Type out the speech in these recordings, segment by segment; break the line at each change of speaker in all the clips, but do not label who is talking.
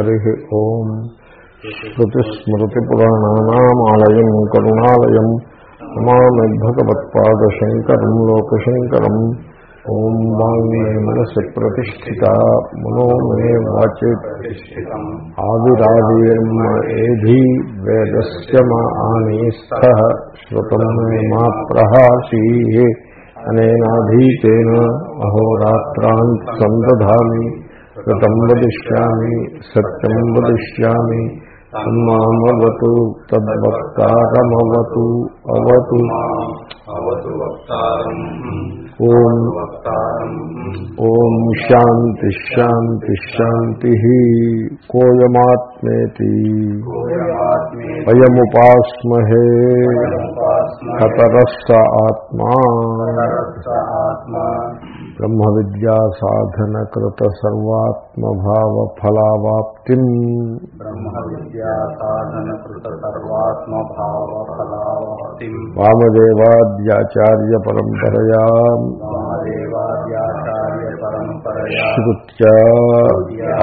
హరి ఓం శ్రుతిస్మృతిపురాణానామాలయం కరుణాలయం నమామి భగవత్పాదశంకరం లోకశంకరం ఓం వాంగ్మే మనసి ప్రతిష్ఠిత మనో మే వాచే ఆవిరావీర్మ ఏధీ వేదస్య మా ఆనీస్థ శ్రుతం మే మా ప్రహాసీ అనేనాధీతేన అహోరాత్రాన్ సందధామి కృతం వదిష్యామి సత్యం వదిష్యామి తన్మామవతు తద్వక్తారమవతు అవతు.
అవతు వక్తారం
ఓం ఓం శాంతి శాంతి శాంతి కోయమాత్మేతి.
వయముపాస్మహే
అయముపాస్మహే కతరస్స ఆత్మా.
ఆత్మా
బ్రహ్మ విద్యా సాధన కృత సర్వాత్మభావ ఫలావాప్తి
బ్రహ్మ విద్యా సాధన కృత సర్వాత్మ భావ ఫలావతిం
వామదేవాద్యాచార్య పరంపరయా
వామదేవాద్యాచార్య పరంపరయా
శ్రుత్య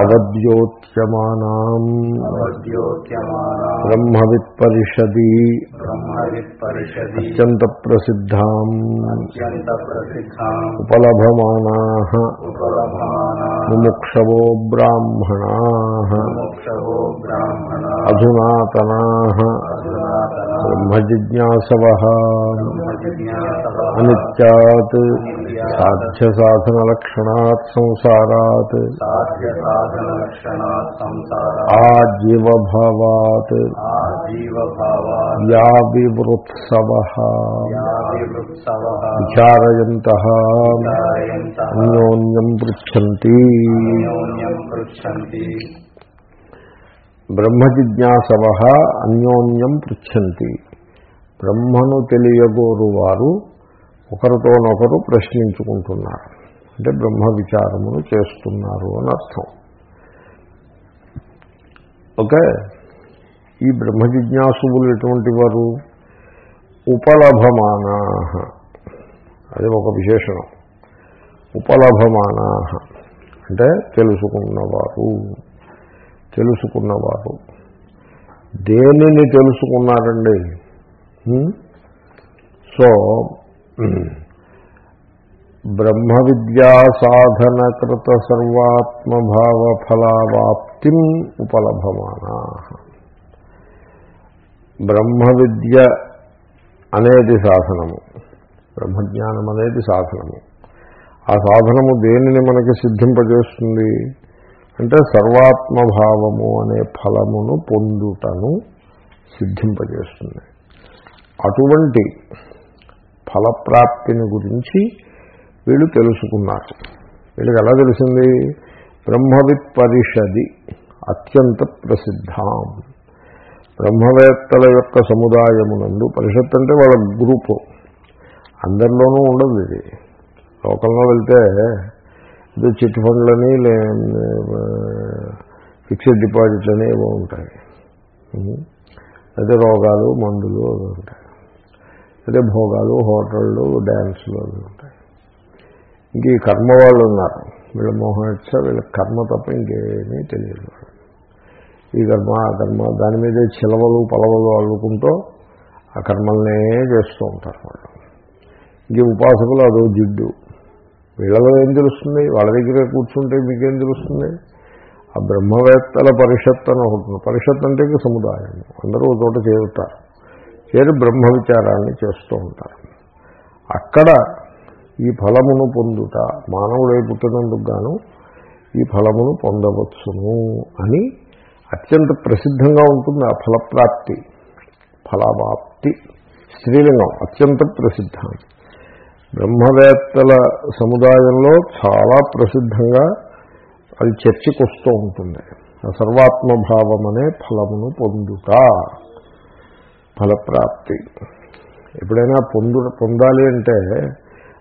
అవద్యోత్యమానాం
అవద్యోత్యమానా
బ్రహ్మవిత్ పరిషది
బ్రహ్మవిత్ పరిషది
అత్యంత ప్రసిద్ధాం
అత్యంత
సంసారాత్ ఆజీవభావాత్ వ్యావివృత్సవ విచారయంత అన్యోన్యం
పృచ్ఛంతి
బ్రహ్మజిజ్ఞాసవ అన్యోన్యం పృచ్ఛంతి బ్రహ్మను తెలియగోరు వారు ఒకరితోనొకరు ప్రశ్నించుకుంటున్నారు. అంటే బ్రహ్మ విచారమును చేస్తున్నారు అని అర్థం. ఓకే? ఈ బ్రహ్మ జిజ్ఞాసువులు ఎటువంటి వారు? ఉపలభమానా అది ఒక విశేషణం. ఉపలభమానా అంటే తెలుసుకున్నవారు. తెలుసుకున్నవారు. దేనిని తెలుసుకున్నారండి? సో బ్రహ్మ విద్యా సాధన కృత సర్వాత్మభావ ఫలావాప్తిం ఉపలభమానా. బ్రహ్మ విద్య అనేది సాధనము. బ్రహ్మజ్ఞానం అనేది సాధనము. ఆ సాధనము దేనిని మనకి సిద్ధింపజేస్తుంది? అంటే సర్వాత్మభావము అనే ఫలమును పొందుటను సిద్ధింపజేస్తుంది. అటువంటి ఫలప్రాప్తిని గురించి వీళ్ళు తెలుసుకున్నారు. వీళ్ళకి ఎలా తెలిసింది? బ్రహ్మవిత్ పరిషది అత్యంత ప్రసిద్ధాం. బ్రహ్మవేత్తల యొక్క సముదాయమునందు పరిషత్ అంటే వాళ్ళ గ్రూపు. అందరిలోనూ ఉండదు ఇది. లోకంలో వెళ్తే ఇది చిట్ ఫండ్లని లే ఫిక్స్డ్ డిపాజిట్లని ఏవో ఉంటాయి. అదే రోగాలు మందులు అవి ఉంటాయి. అదే భోగాలు హోటళ్ళు డ్యాన్సులు అవి ఉంటాయి. ఇంక ఈ కర్మ వాళ్ళు ఉన్నారు. వీళ్ళ మోహం వీళ్ళ కర్మ తప్ప ఇంకేమీ తెలియదు. ఈ కర్మ ఆ కర్మ దాని మీదే చిలవలు పలవలు అల్లుకుంటూ ఆ కర్మల్నే చేస్తూ ఉంటారు వాళ్ళు. ఇంక ఉపాసకులు అదో జిడ్డు. వీళ్ళలో ఏం తెలుస్తుంది? వాళ్ళ దగ్గర కూర్చుంటే మీకేం తెలుస్తుంది? ఆ బ్రహ్మవేత్తల పరిషత్ అని ఒకటి పరిషత్ అంటే సముదాయం అందరూ చోట చేరుతారు. చేరి బ్రహ్మ విచారాన్ని చేస్తూ ఉంటారు. అక్కడ ఈ ఫలమును పొందుట. మానవుడై పుట్టినందుకు గాను ఈ ఫలమును పొందవచ్చును అని అత్యంత ప్రసిద్ధంగా ఉంటుంది ఆ ఫలప్రాప్తి. ఫలవాప్తి. స్త్రీలింగం అత్యంత ప్రసిద్ధం. బ్రహ్మవేత్తల సముదాయంలో చాలా ప్రసిద్ధంగా అది చర్చకు వస్తూ ఉంటుంది. ఆ సర్వాత్మభావం అనే ఫలమును పొందుట. ఫలప్రాప్తి. ఎప్పుడైనా పొందు పొందాలి అంటే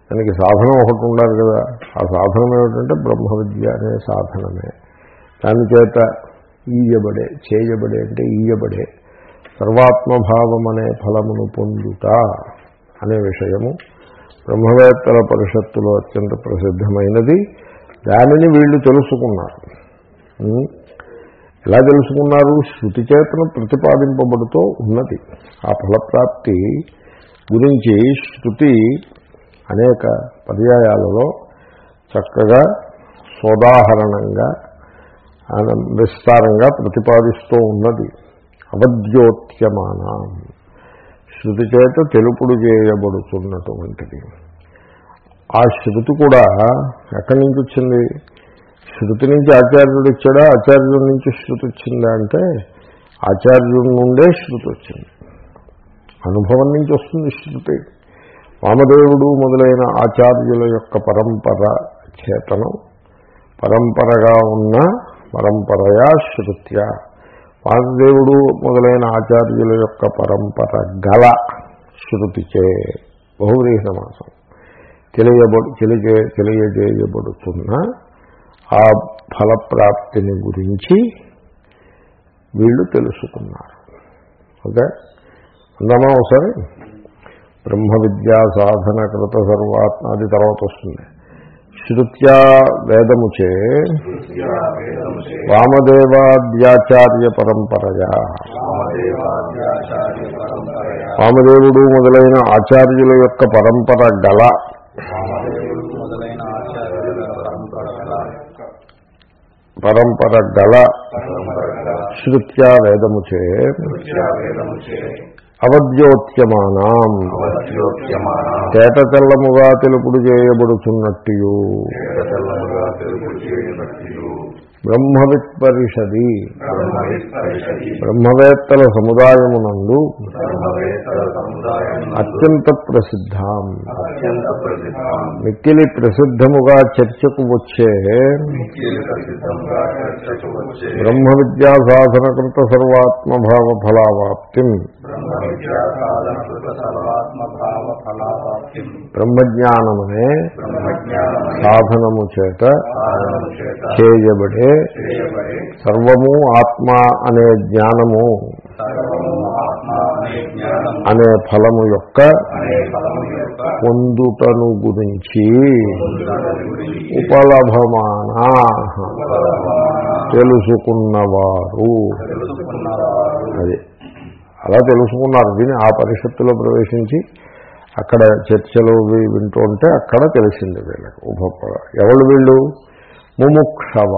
దానికి సాధనం ఒకటి ఉండాలి కదా. ఆ సాధనం ఏమిటంటే బ్రహ్మ విద్య అనే సాధనమే. దాని చేత ఈయబడే చేయబడే అంటే ఈయబడే సర్వాత్మభావం అనే ఫలమును పొందుట అనే విషయము బ్రహ్మవేత్తల పరిషత్తులో అత్యంత ప్రసిద్ధమైనది. దానిని వీళ్ళు తెలుసుకున్నారు. ఎలా తెలుసుకున్నారు? శృతి చేతను ప్రతిపాదింపబడుతూ ఉన్నది. ఆ ఫలప్రాప్తి గురించి శృతి అనేక పర్యాయాలలో చక్కగా సోదాహరణంగా విస్తారంగా ప్రతిపాదిస్తూ ఉన్నది. అవద్యోత్యమానం. శృతి చేత తెలుపుడు చేయబడుతున్నటువంటిది. ఆ శృతి కూడా ఎక్కడి నుంచి వచ్చింది? శృతి నుంచి ఆచార్యుడు ఇచ్చాడా? ఆచార్యుడి నుంచి శృతి వచ్చిందా అంటే ఆచార్యుడి నుండే శృతి వచ్చింది. అనుభవం నుంచి వస్తుంది శృతి. వామదేవుడు మొదలైన ఆచార్యుల యొక్క పరంపర చేతనం పరంపరగా ఉన్న పరంపరయా శృత్య. వామదేవుడు మొదలైన ఆచార్యుల యొక్క పరంపర గల శృతిచే బహువ్రీహ సమాసం తెలియబడు తెలియజే తెలియజేయబడుతున్న ఆ ఫలప్రాప్తిని గురించి వీళ్ళు తెలుసుకున్నారు. ఓకే? అందామా ఒకసారి? బ్రహ్మ విద్యా సాధన కృత సర్వాత్మ అది తర్వాత వస్తుంది. శృత్యా వేదముచే వామదేవాద్యాచార్య పరంపరయా. వామదేవుడు మొదలైన ఆచార్యుల యొక్క పరంపర గల పరంపర గల శృత్యా వేదముచే అవద్యోత్యమానం. తేట తెల్లముగా తెలుపుడు చేయబడుతున్నట్టు బ్రహ్మవిత్ పరిషది
బ్రహ్మవిత్పరిషది.
బ్రహ్మవేత్తల సముదాయమునందు అత్యంత ప్రసిద్ధాం. మిక్కిలి ప్రసిద్ధముగా చర్చకు వచ్చే బ్రహ్మ విద్యా సాధనకృత సర్వాత్మభావ ఫలావాప్తిం బ్రహ్మజ్ఞానమనే
బ్రహ్మజ్ఞానమై
సాధనము చేత చేయబడే సర్వము ఆత్మ అనే జ్ఞానము
అనే
ఫలము యొక్క పొందుటను గురించి ఉపలభమానా తెలుసుకున్నవారు. అది. అలా తెలుసుకున్నారు. దీన్ని ఆ పరిషత్తులో ప్రవేశించి అక్కడ చర్చలు వింటూ ఉంటే అక్కడ తెలిసింది వీళ్ళకి. ఉప ఎవరు వీళ్ళు? ముముక్షవ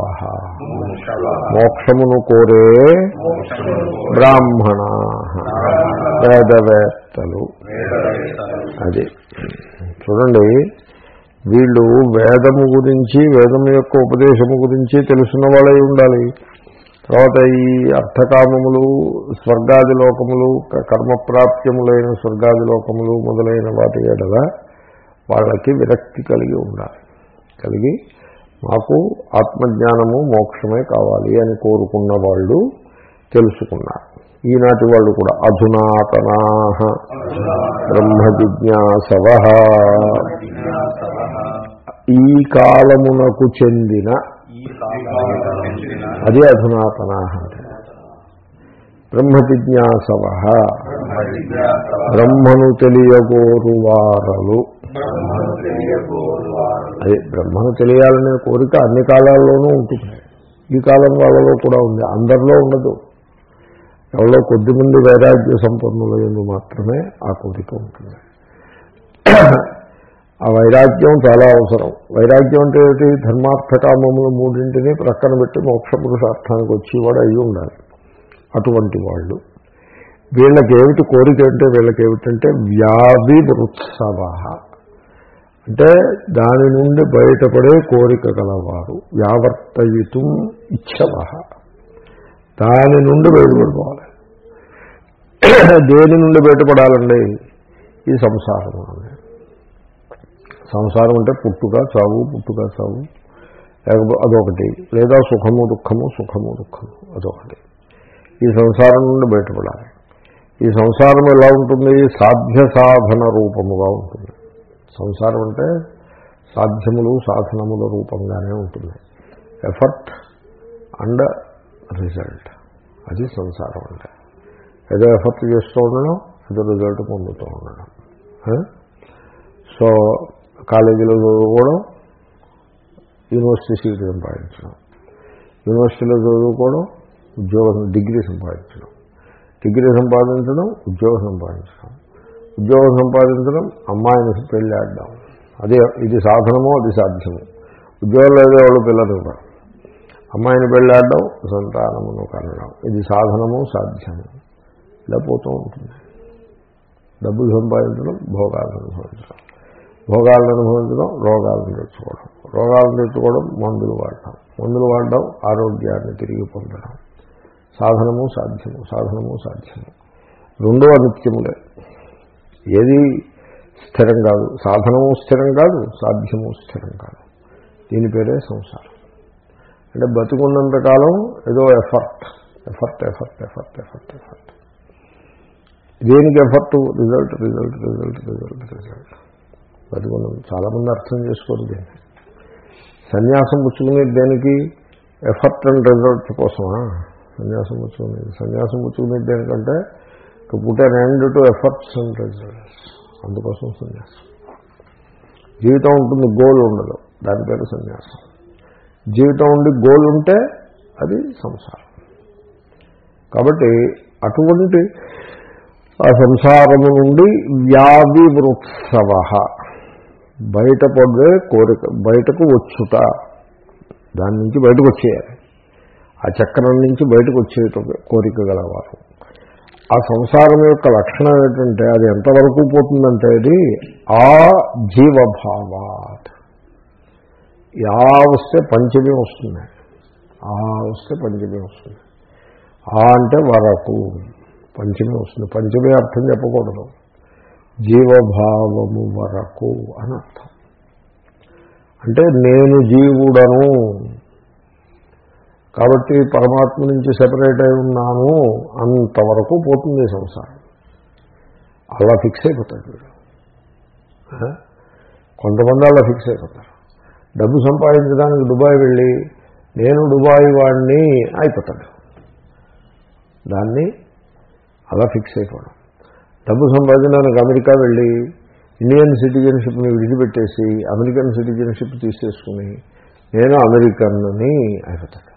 మోక్షమును కోరే బ్రాహ్మణ. వేదవేత్తలు. అది. చూడండి వీళ్ళు వేదము గురించి వేదము యొక్క ఉపదేశము గురించి తెలుసున్న వాళ్ళై ఉండాలి. తర్వాత ఈ అర్థకామములు స్వర్గాది లోకములు క- కర్మప్రాప్త్యములైన స్వర్గాది లోకములు మొదలైన వాటి ఎడల వాళ్ళకి విరక్తి కలిగి ఉండాలి. కలిగి మాకు ఆత్మజ్ఞానము మోక్షమే కావాలి అని కోరుకున్న వాళ్ళు తెలుసుకున్నారు. ఈనాటి వాళ్ళు కూడా అధునాతనా. బ్రహ్మ జిజ్ఞాసవ ఈ కాలమునకు చెందిన అదే అధునాతన బ్రహ్మ జిజ్ఞాసవ
బ్రహ్మ జిజ్ఞాసవ
బ్రహ్మను తెలియగోరువారలు. అదే బ్రహ్మను తెలియాలనే కోరిక అన్ని కాలాల్లోనూ ఉంటుంది. ఈ కాలం వాళ్ళలో కూడా ఉంది. అందరిలో ఉండదు. ఎవరో కొద్దిమంది వైరాగ్య సంపన్నుల ఎందు మాత్రమే ఆ కోరిక ఉంటుంది. ఆ వైరాగ్యం చాలా అవసరం. వైరాగ్యం అంటే ఏంటి ధర్మార్థకామములు మూడింటిని ప్రక్కన పెట్టి మోక్ష పురుషార్థానికి వచ్చి కూడా అయి ఉండాలి. అటువంటి వాళ్ళు. వీళ్ళకేమిటి కోరిక అంటే వీళ్ళకేమిటంటే వ్యాధి వృత్సవ అంటే దాని నుండి బయటపడే కోరిక గలవారు. వ్యావర్తయితం ఇచ్చవ దాని నుండి బయటపడిపోవాలి దేని నుండి బయటపడాలండి? ఈ సంసారం సంసారం అంటే పుట్టుక చావు పుట్టుక చావు. లేకపోతే అదొకటి. లేదా సుఖము దుఃఖము సుఖము దుఃఖము అదొకటి. ఈ సంసారం నుండి బయటపడాలి. ఈ సంసారం ఎలా ఉంటుంది? సాధ్య సాధన రూపముగా ఉంటుంది. సంసారం అంటే సాధ్యములు సాధనముల రూపంగానే ఉంటుంది. ఎఫర్ట్ అండ్ రిజల్ట్ అది సంసారం అంటే. ఏదో ఎఫర్ట్ చేస్తూ ఉండడం ఏదో రిజల్ట్ పొందుతూ ఉండడం. సో కాలేజీలో చదువుకోవడం యూనివర్సిటీ సీట్ సంపాదించడం. యూనివర్సిటీలో చదువుకోవడం ఉద్యోగం డిగ్రీ సంపాదించడం. డిగ్రీ సంపాదించడం ఉద్యోగం సంపాదించడం. ఉద్యోగం సంపాదించడం అమ్మాయిని పెళ్ళాడడం అదే ఇది సాధనమో అది సాధ్యము. ఉద్యోగం లేదే వాళ్ళు పిల్లలు కూడా. అమ్మాయిని పెళ్ళాడడం సంతానమును కనడం ఇది సాధనము సాధ్యము. ఇలా పోతూ ఉంటుంది. డబ్బులు సంపాదించడం భోగాలను అనుభవించడం. భోగాలను అనుభవించడం రోగాలను తెచ్చుకోవడం. రోగాలను తెచ్చుకోవడం మందులు వాడటం మందులు వాడడం ఆరోగ్యాన్ని తిరిగి పొందడం. సాధనము సాధ్యము. సాధనము సాధ్యము. రెండో అనిత్యములే ఏది స్థిరం కాదు. సాధనము స్థిరం కాదు సాధ్యము స్థిరం కాదు. దీని పేరే సంసారం. అంటే బతుకున్నంత కాలం ఏదో effort effort effort effort effort effort దేనికి effort result result result result result బతుకున్నాం చాలామంది అర్థం చేసుకోరు దీన్ని. సన్యాసం పుచ్చుకునేది దేనికి? ఎఫర్ట్ అండ్ రిజల్ట్ కోసమా? సన్యాసం పుచ్చుకునేది. సన్యాసం పుచ్చుకునేది దేనికంటే to put an end to efforts and results అందుకోసం సన్యాసం. జీవితం ఉంటుంది గోల్ ఉండదు. దాని పేరు సన్యాసం. జీవితం ఉండి గోల్ ఉంటే అది సంసారం. కాబట్టి అటువంటి ఆ సంసారము నుండి వ్యాధి వృత్సవ బయటపడే కోరిక బయటకు వచ్చుట. దాని నుంచి బయటకు వచ్చేయాలి. ఆ చక్రం నుంచి బయటకు వచ్చేట కోరిక గలవారు. ఆ సంసారం యొక్క లక్షణం ఏంటంటే అది ఎంతవరకు పోతుందంటే అది ఆ జీవభావాత్. యా వస్తే పంచమే వస్తుంది. ఆ వస్తే పంచమే వస్తుంది. ఆ అంటే వరకు పంచమే వస్తుంది. పంచమే అర్థం చెప్పకూడదు. జీవభావము వరకు అని అర్థం. అంటే నేను జీవుడను కాబట్టి పరమాత్మ నుంచి సెపరేట్ అయి ఉన్నాను అంతవరకు పోతుంది సంసారం. అలా ఫిక్స్ అయిపోతాడు వీడు. కొంతమంది అలా ఫిక్స్ అయిపోతారు. డబ్బు సంపాదించడానికి దుబాయ్ వెళ్ళి నేను దుబాయ్ వాడిని అయిపోతాడు. దాన్ని అలా ఫిక్స్ అయిపోవడం. డబ్బు సంపాదించడానికి అమెరికా వెళ్ళి ఇండియన్ సిటిజన్షిప్ని విడిచిపెట్టేసి అమెరికన్ సిటిజన్షిప్ తీసేసుకుని నేను అమెరికన్ని అయిపోతాడు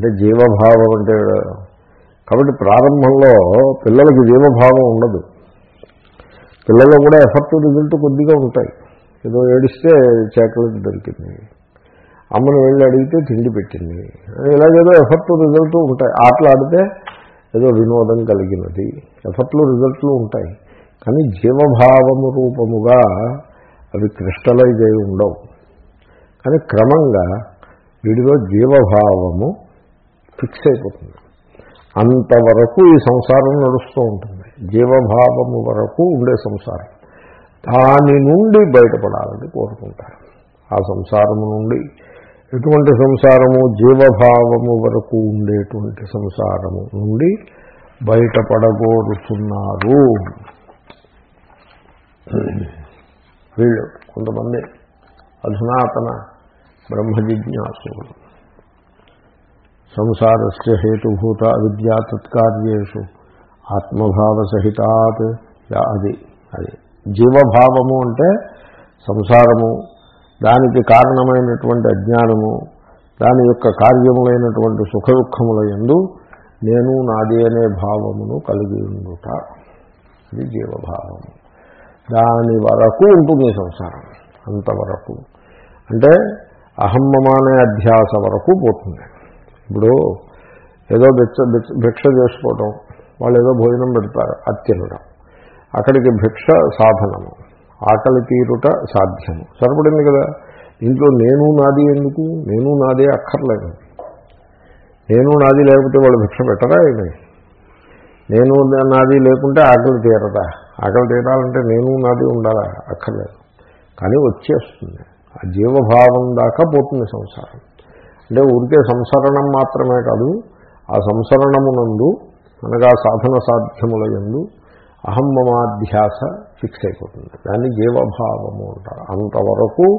అంటే జీవభావం అంటే కాబట్టి ప్రారంభంలో పిల్లలకి జీవభావం ఉండదు. పిల్లలు కూడా ఎఫర్ట్ రిజల్ట్ కొద్దిగా ఉంటాయి. ఏదో ఏడిస్తే చాక్లెట్ దొరికింది. అమ్మను వెళ్ళి అడిగితే తిండి పెట్టింది. ఇలాగేదో ఎఫర్ట్ రిజల్ట్ ఉంటాయి. ఆటలు ఆడితే ఏదో వినోదం కలిగినది. ఎఫర్ట్లు రిజల్ట్లు ఉంటాయి. కానీ జీవభావము రూపముగా అవి క్రిస్టలైజ్ అయి ఉండవు. కానీ క్రమంగా వీడిలో జీవభావము ఫిక్స్ అయిపోతుంది. అంతవరకు ఈ సంసారం నడుస్తూ ఉంటుంది. జీవభావము వరకు ఉండే సంసారం. దాని నుండి బయటపడాలని కోరుకుంటారు. ఆ సంసారము నుండి ఎటువంటి సంసారము? జీవభావము వరకు ఉండేటువంటి సంసారము నుండి బయటపడగోరుతున్నారు వీళ్ళు కొంతమంది అధునాతన బ్రహ్మజిజ్ఞాసులు. సంసారస్య హేతుభూత అవిద్యా తత్కార్యేషు. ఆత్మభావ అది అది. జీవభావము అంటే సంసారము. దానికి కారణమైనటువంటి అజ్ఞానము. దాని యొక్క కార్యములైనటువంటి సుఖ దుఃఖముల ఎందు నేను నాది అనే భావమును కలిగి ఉండుట. ఇది జీవభావము. దాని వరకు ఉంటుంది సంసారం. అంతవరకు. అంటే అహమ్మమ అనే అధ్యాస వరకు పోతుంది. ఇప్పుడు ఏదో భిక్ష భిక్ష చేసుకోవటం వాళ్ళు ఏదో భోజనం పెడతారు అది తినడం అక్కడికి భిక్ష సాధనము ఆకలి తీరుట సాధ్యము. సరిపడింది కదా? ఇంట్లో నేను నాది ఎందుకు? నేను నాదే అక్కర్లేదు. నేను నాది లేకపోతే వాళ్ళు భిక్ష పెట్టరా ఏమి నేను నాది లేకుంటే ఆకలి తీరదా? ఆకలి తీరాలంటే నేను నాది ఉండాలా? అక్కర్లేదు. కానీ వచ్చేస్తుంది. ఆ జీవభావం దాకా పోతుంది సంసారం. అంటే ఊరికే సంసరణం మాత్రమే కాదు ఆ సంసరణమునందు అనగా సాధన సాధ్యముల ఎందు అహమ్మమాధ్యాస ఫిక్స్ అయిపోతుంది దాన్ని జీవభావము అంటారు. అంతవరకు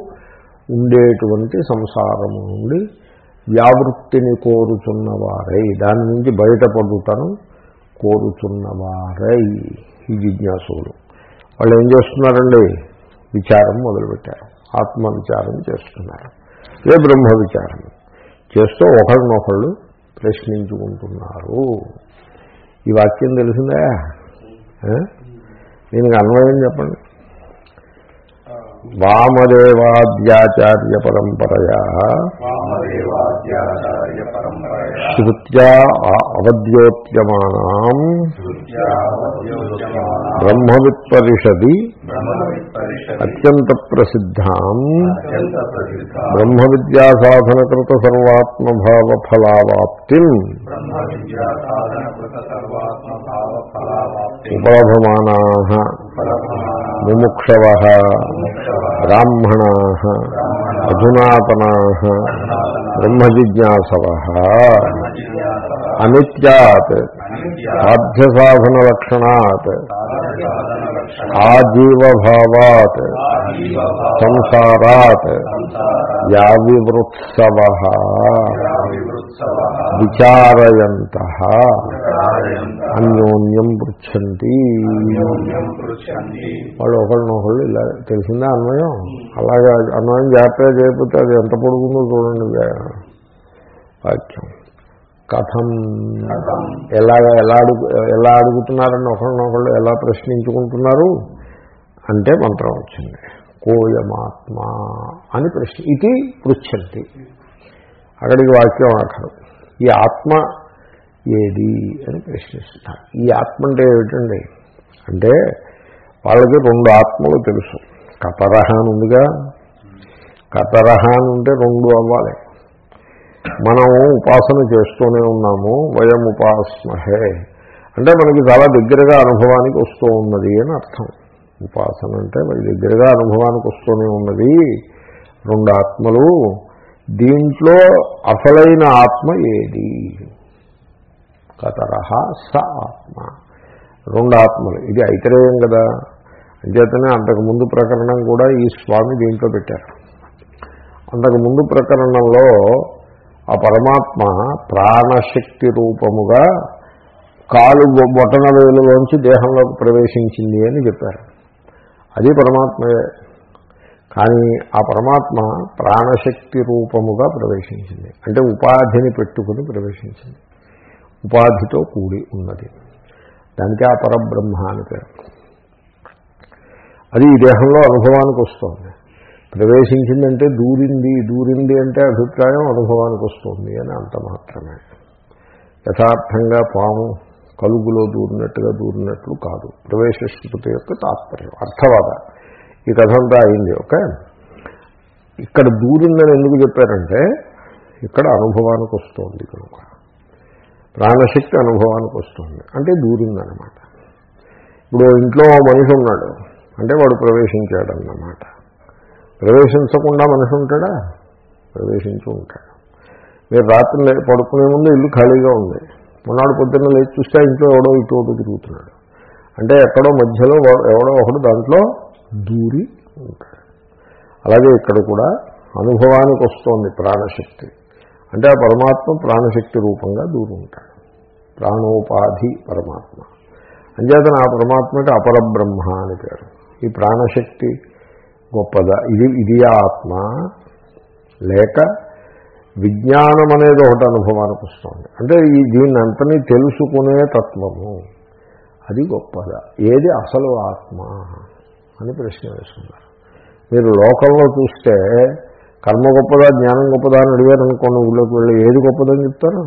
ఉండేటువంటి సంసారము నుండి వ్యావృత్తిని కోరుచున్నవారై దాని నుంచి బయటపడుతాను కోరుచున్నవారై ఈ జిజ్ఞాసులు. వాళ్ళు ఏం చేస్తున్నారండి? విచారం మొదలుపెట్టారు. ఆత్మ విచారం చేస్తున్నారు. ఇదే బ్రహ్మ విచారం చేస్తూ ఒకరినొకళ్ళు ప్రశ్నించుకుంటున్నారు. ఈ వాక్యం తెలిసిందా? నేను దీనికి అన్వయం చెప్పండి. వామదేవాద్యాచార్య పరంపరయా శృత్యా అవద్యోత్యమానాం బ్రహ్మవిత్పరిషది అత్యంత ప్రసిద్ధాం బ్రహ్మ విద్యా సాధనకృత సర్వాత్మభావ ఫలావాప్తిం
బ్రహ్మ విద్యా సాధన కృత సర్వాత్మ భావ ఫలావాప్తి
ఉపలభమానా. ముముక్షవ బ్రాహ్మణా అధునాతనా బ్రహ్మజిజ్ఞాసవ అనిత్యాత్ సాధ్య లక్షణాత్ ఆజీవభావాత్ సంసారాత్ యావివృత్సవ విచారయంత. అన్యోన్యం పృచ్చంతి. వాళ్ళు ఒకళ్ళనొకళ్ళు ఇలా తెలిసిందా అన్వయం? అలాగే అన్వయం జాగ్రత్తగా చేయకపోతే అది ఎంత పొడుగుందో చూడండి వాక్యం. కథం. ఎలాగ ఎలా అడుగు ఎలా అడుగుతున్నారని ఒకళ్ళనొకళ్ళు ఎలా ప్రశ్నించుకుంటున్నారు? అంటే మంత్రం వచ్చింది. కోయమాత్మ అని ప్రశ్న ఇది పృచ్చంతి. అక్కడికి వాక్యం ఆఖరు ఈ ఆత్మ ఏది అని ప్రశ్నిస్తున్నారు. ఈ ఆత్మ అంటే ఏమిటండి? అంటే వాళ్ళకి రెండు ఆత్మలు తెలుసు. కతరహ అని ఉందిగా. కతరహ అని ఉంటే రెండు అవ్వాలి. మనం ఉపాసన చేస్తూనే ఉన్నాము. వయం ఉపాసమహే. అంటే మనకి చాలా దగ్గరగా అనుభవానికి వస్తూ ఉన్నది అని అర్థం. ఉపాసన అంటే మరి దగ్గరగా అనుభవానికి వస్తూనే ఉన్నది. రెండు ఆత్మలు దీంట్లో అసలైన ఆత్మ ఏది? కతరహ స ఆత్మ. రెండు ఆత్మలు. ఇది ఐతరేయం కదా. అంచేతనే అంతకు ముందు ప్రకరణం కూడా ఈ స్వామి దీంట్లో పెట్టారు. అంతకు ముందు ప్రకరణంలో ఆ పరమాత్మ ప్రాణశక్తి రూపముగా కాలు బొ- బొటన వేలులోంచి దేహంలోకి ప్రవేశించింది అని చెప్పారు. అది పరమాత్మయే. కానీ ఆ పరమాత్మ ప్రాణశక్తి రూపముగా ప్రవేశించింది. అంటే ఉపాధిని పెట్టుకుని ప్రవేశించింది. ఉపాధితో కూడి ఉన్నది. దానికి ఆ పరబ్రహ్మ అని పేరు. అది ఈ దేహంలో అనుభవానికి వస్తుంది. ప్రవేశించిందంటే దూరింది దూరింది అంటే అభిప్రాయం అనుభవానికి వస్తుంది అని అంత మాత్రమే. యథార్థంగా పాము కలుగులో దూరినట్టుగా దూరినట్లు కాదు. ప్రవేశ శృతి యొక్క తాత్పర్యం అర్థవాద. ఈ కథ అంతా అయింది ఓకే? ఇక్కడ దూరిందని ఎందుకు చెప్పారంటే ఇక్కడ అనుభవానికి వస్తుంది కనుక. ప్రాణశక్తి అనుభవానికి వస్తుంది. అంటే దూరిందనమాట ఇప్పుడు ఇంట్లో మనిషి ఉన్నాడు. అంటే వాడు ప్రవేశించాడన్నమాట. ప్రవేశించకుండా మనిషి ఉంటాడా? ప్రవేశించి ఉంటాడు. మీరు రాత్రి పడుకునే ముందు ఇల్లు ఖాళీగా ఉంది. మొన్నాడు పొద్దున్న లేచి చూస్తే ఇంట్లో ఎవడో ఇటు ఒకటి తిరుగుతున్నాడు. అంటే ఎక్కడో మధ్యలో ఎవడో ఒకడు దాంట్లో దూరి ఉంటాడు అలాగే ఇక్కడ కూడా అనుభవానికి వస్తోంది ప్రాణశక్తి. అంటే ఆ పరమాత్మ ప్రాణశక్తి రూపంగా దూరి ఉంటాడు ప్రాణోపాధి పరమాత్మ. అంచేతన ఆ పరమాత్మకి అపరబ్రహ్మ అని పేరు. ఈ ప్రాణశక్తి గొప్పదా? ఇది ఇది ఆత్మ. లేక విజ్ఞానం అనేది ఒకటి అనుభవానికి వస్తుంది. అంటే ఈ దీన్ని అంతని తెలుసుకునే తత్వము. అది గొప్పదా? ఏది అసలు ఆత్మ? అని ప్రశ్న వేస్తున్నారు మీరు లోకంలో చూస్తే కర్మ గొప్పదా జ్ఞానం గొప్పదా అని అడిగారు అనుకోండి ఊళ్ళోకి వెళ్ళి ఏది గొప్పదని చెప్తారు?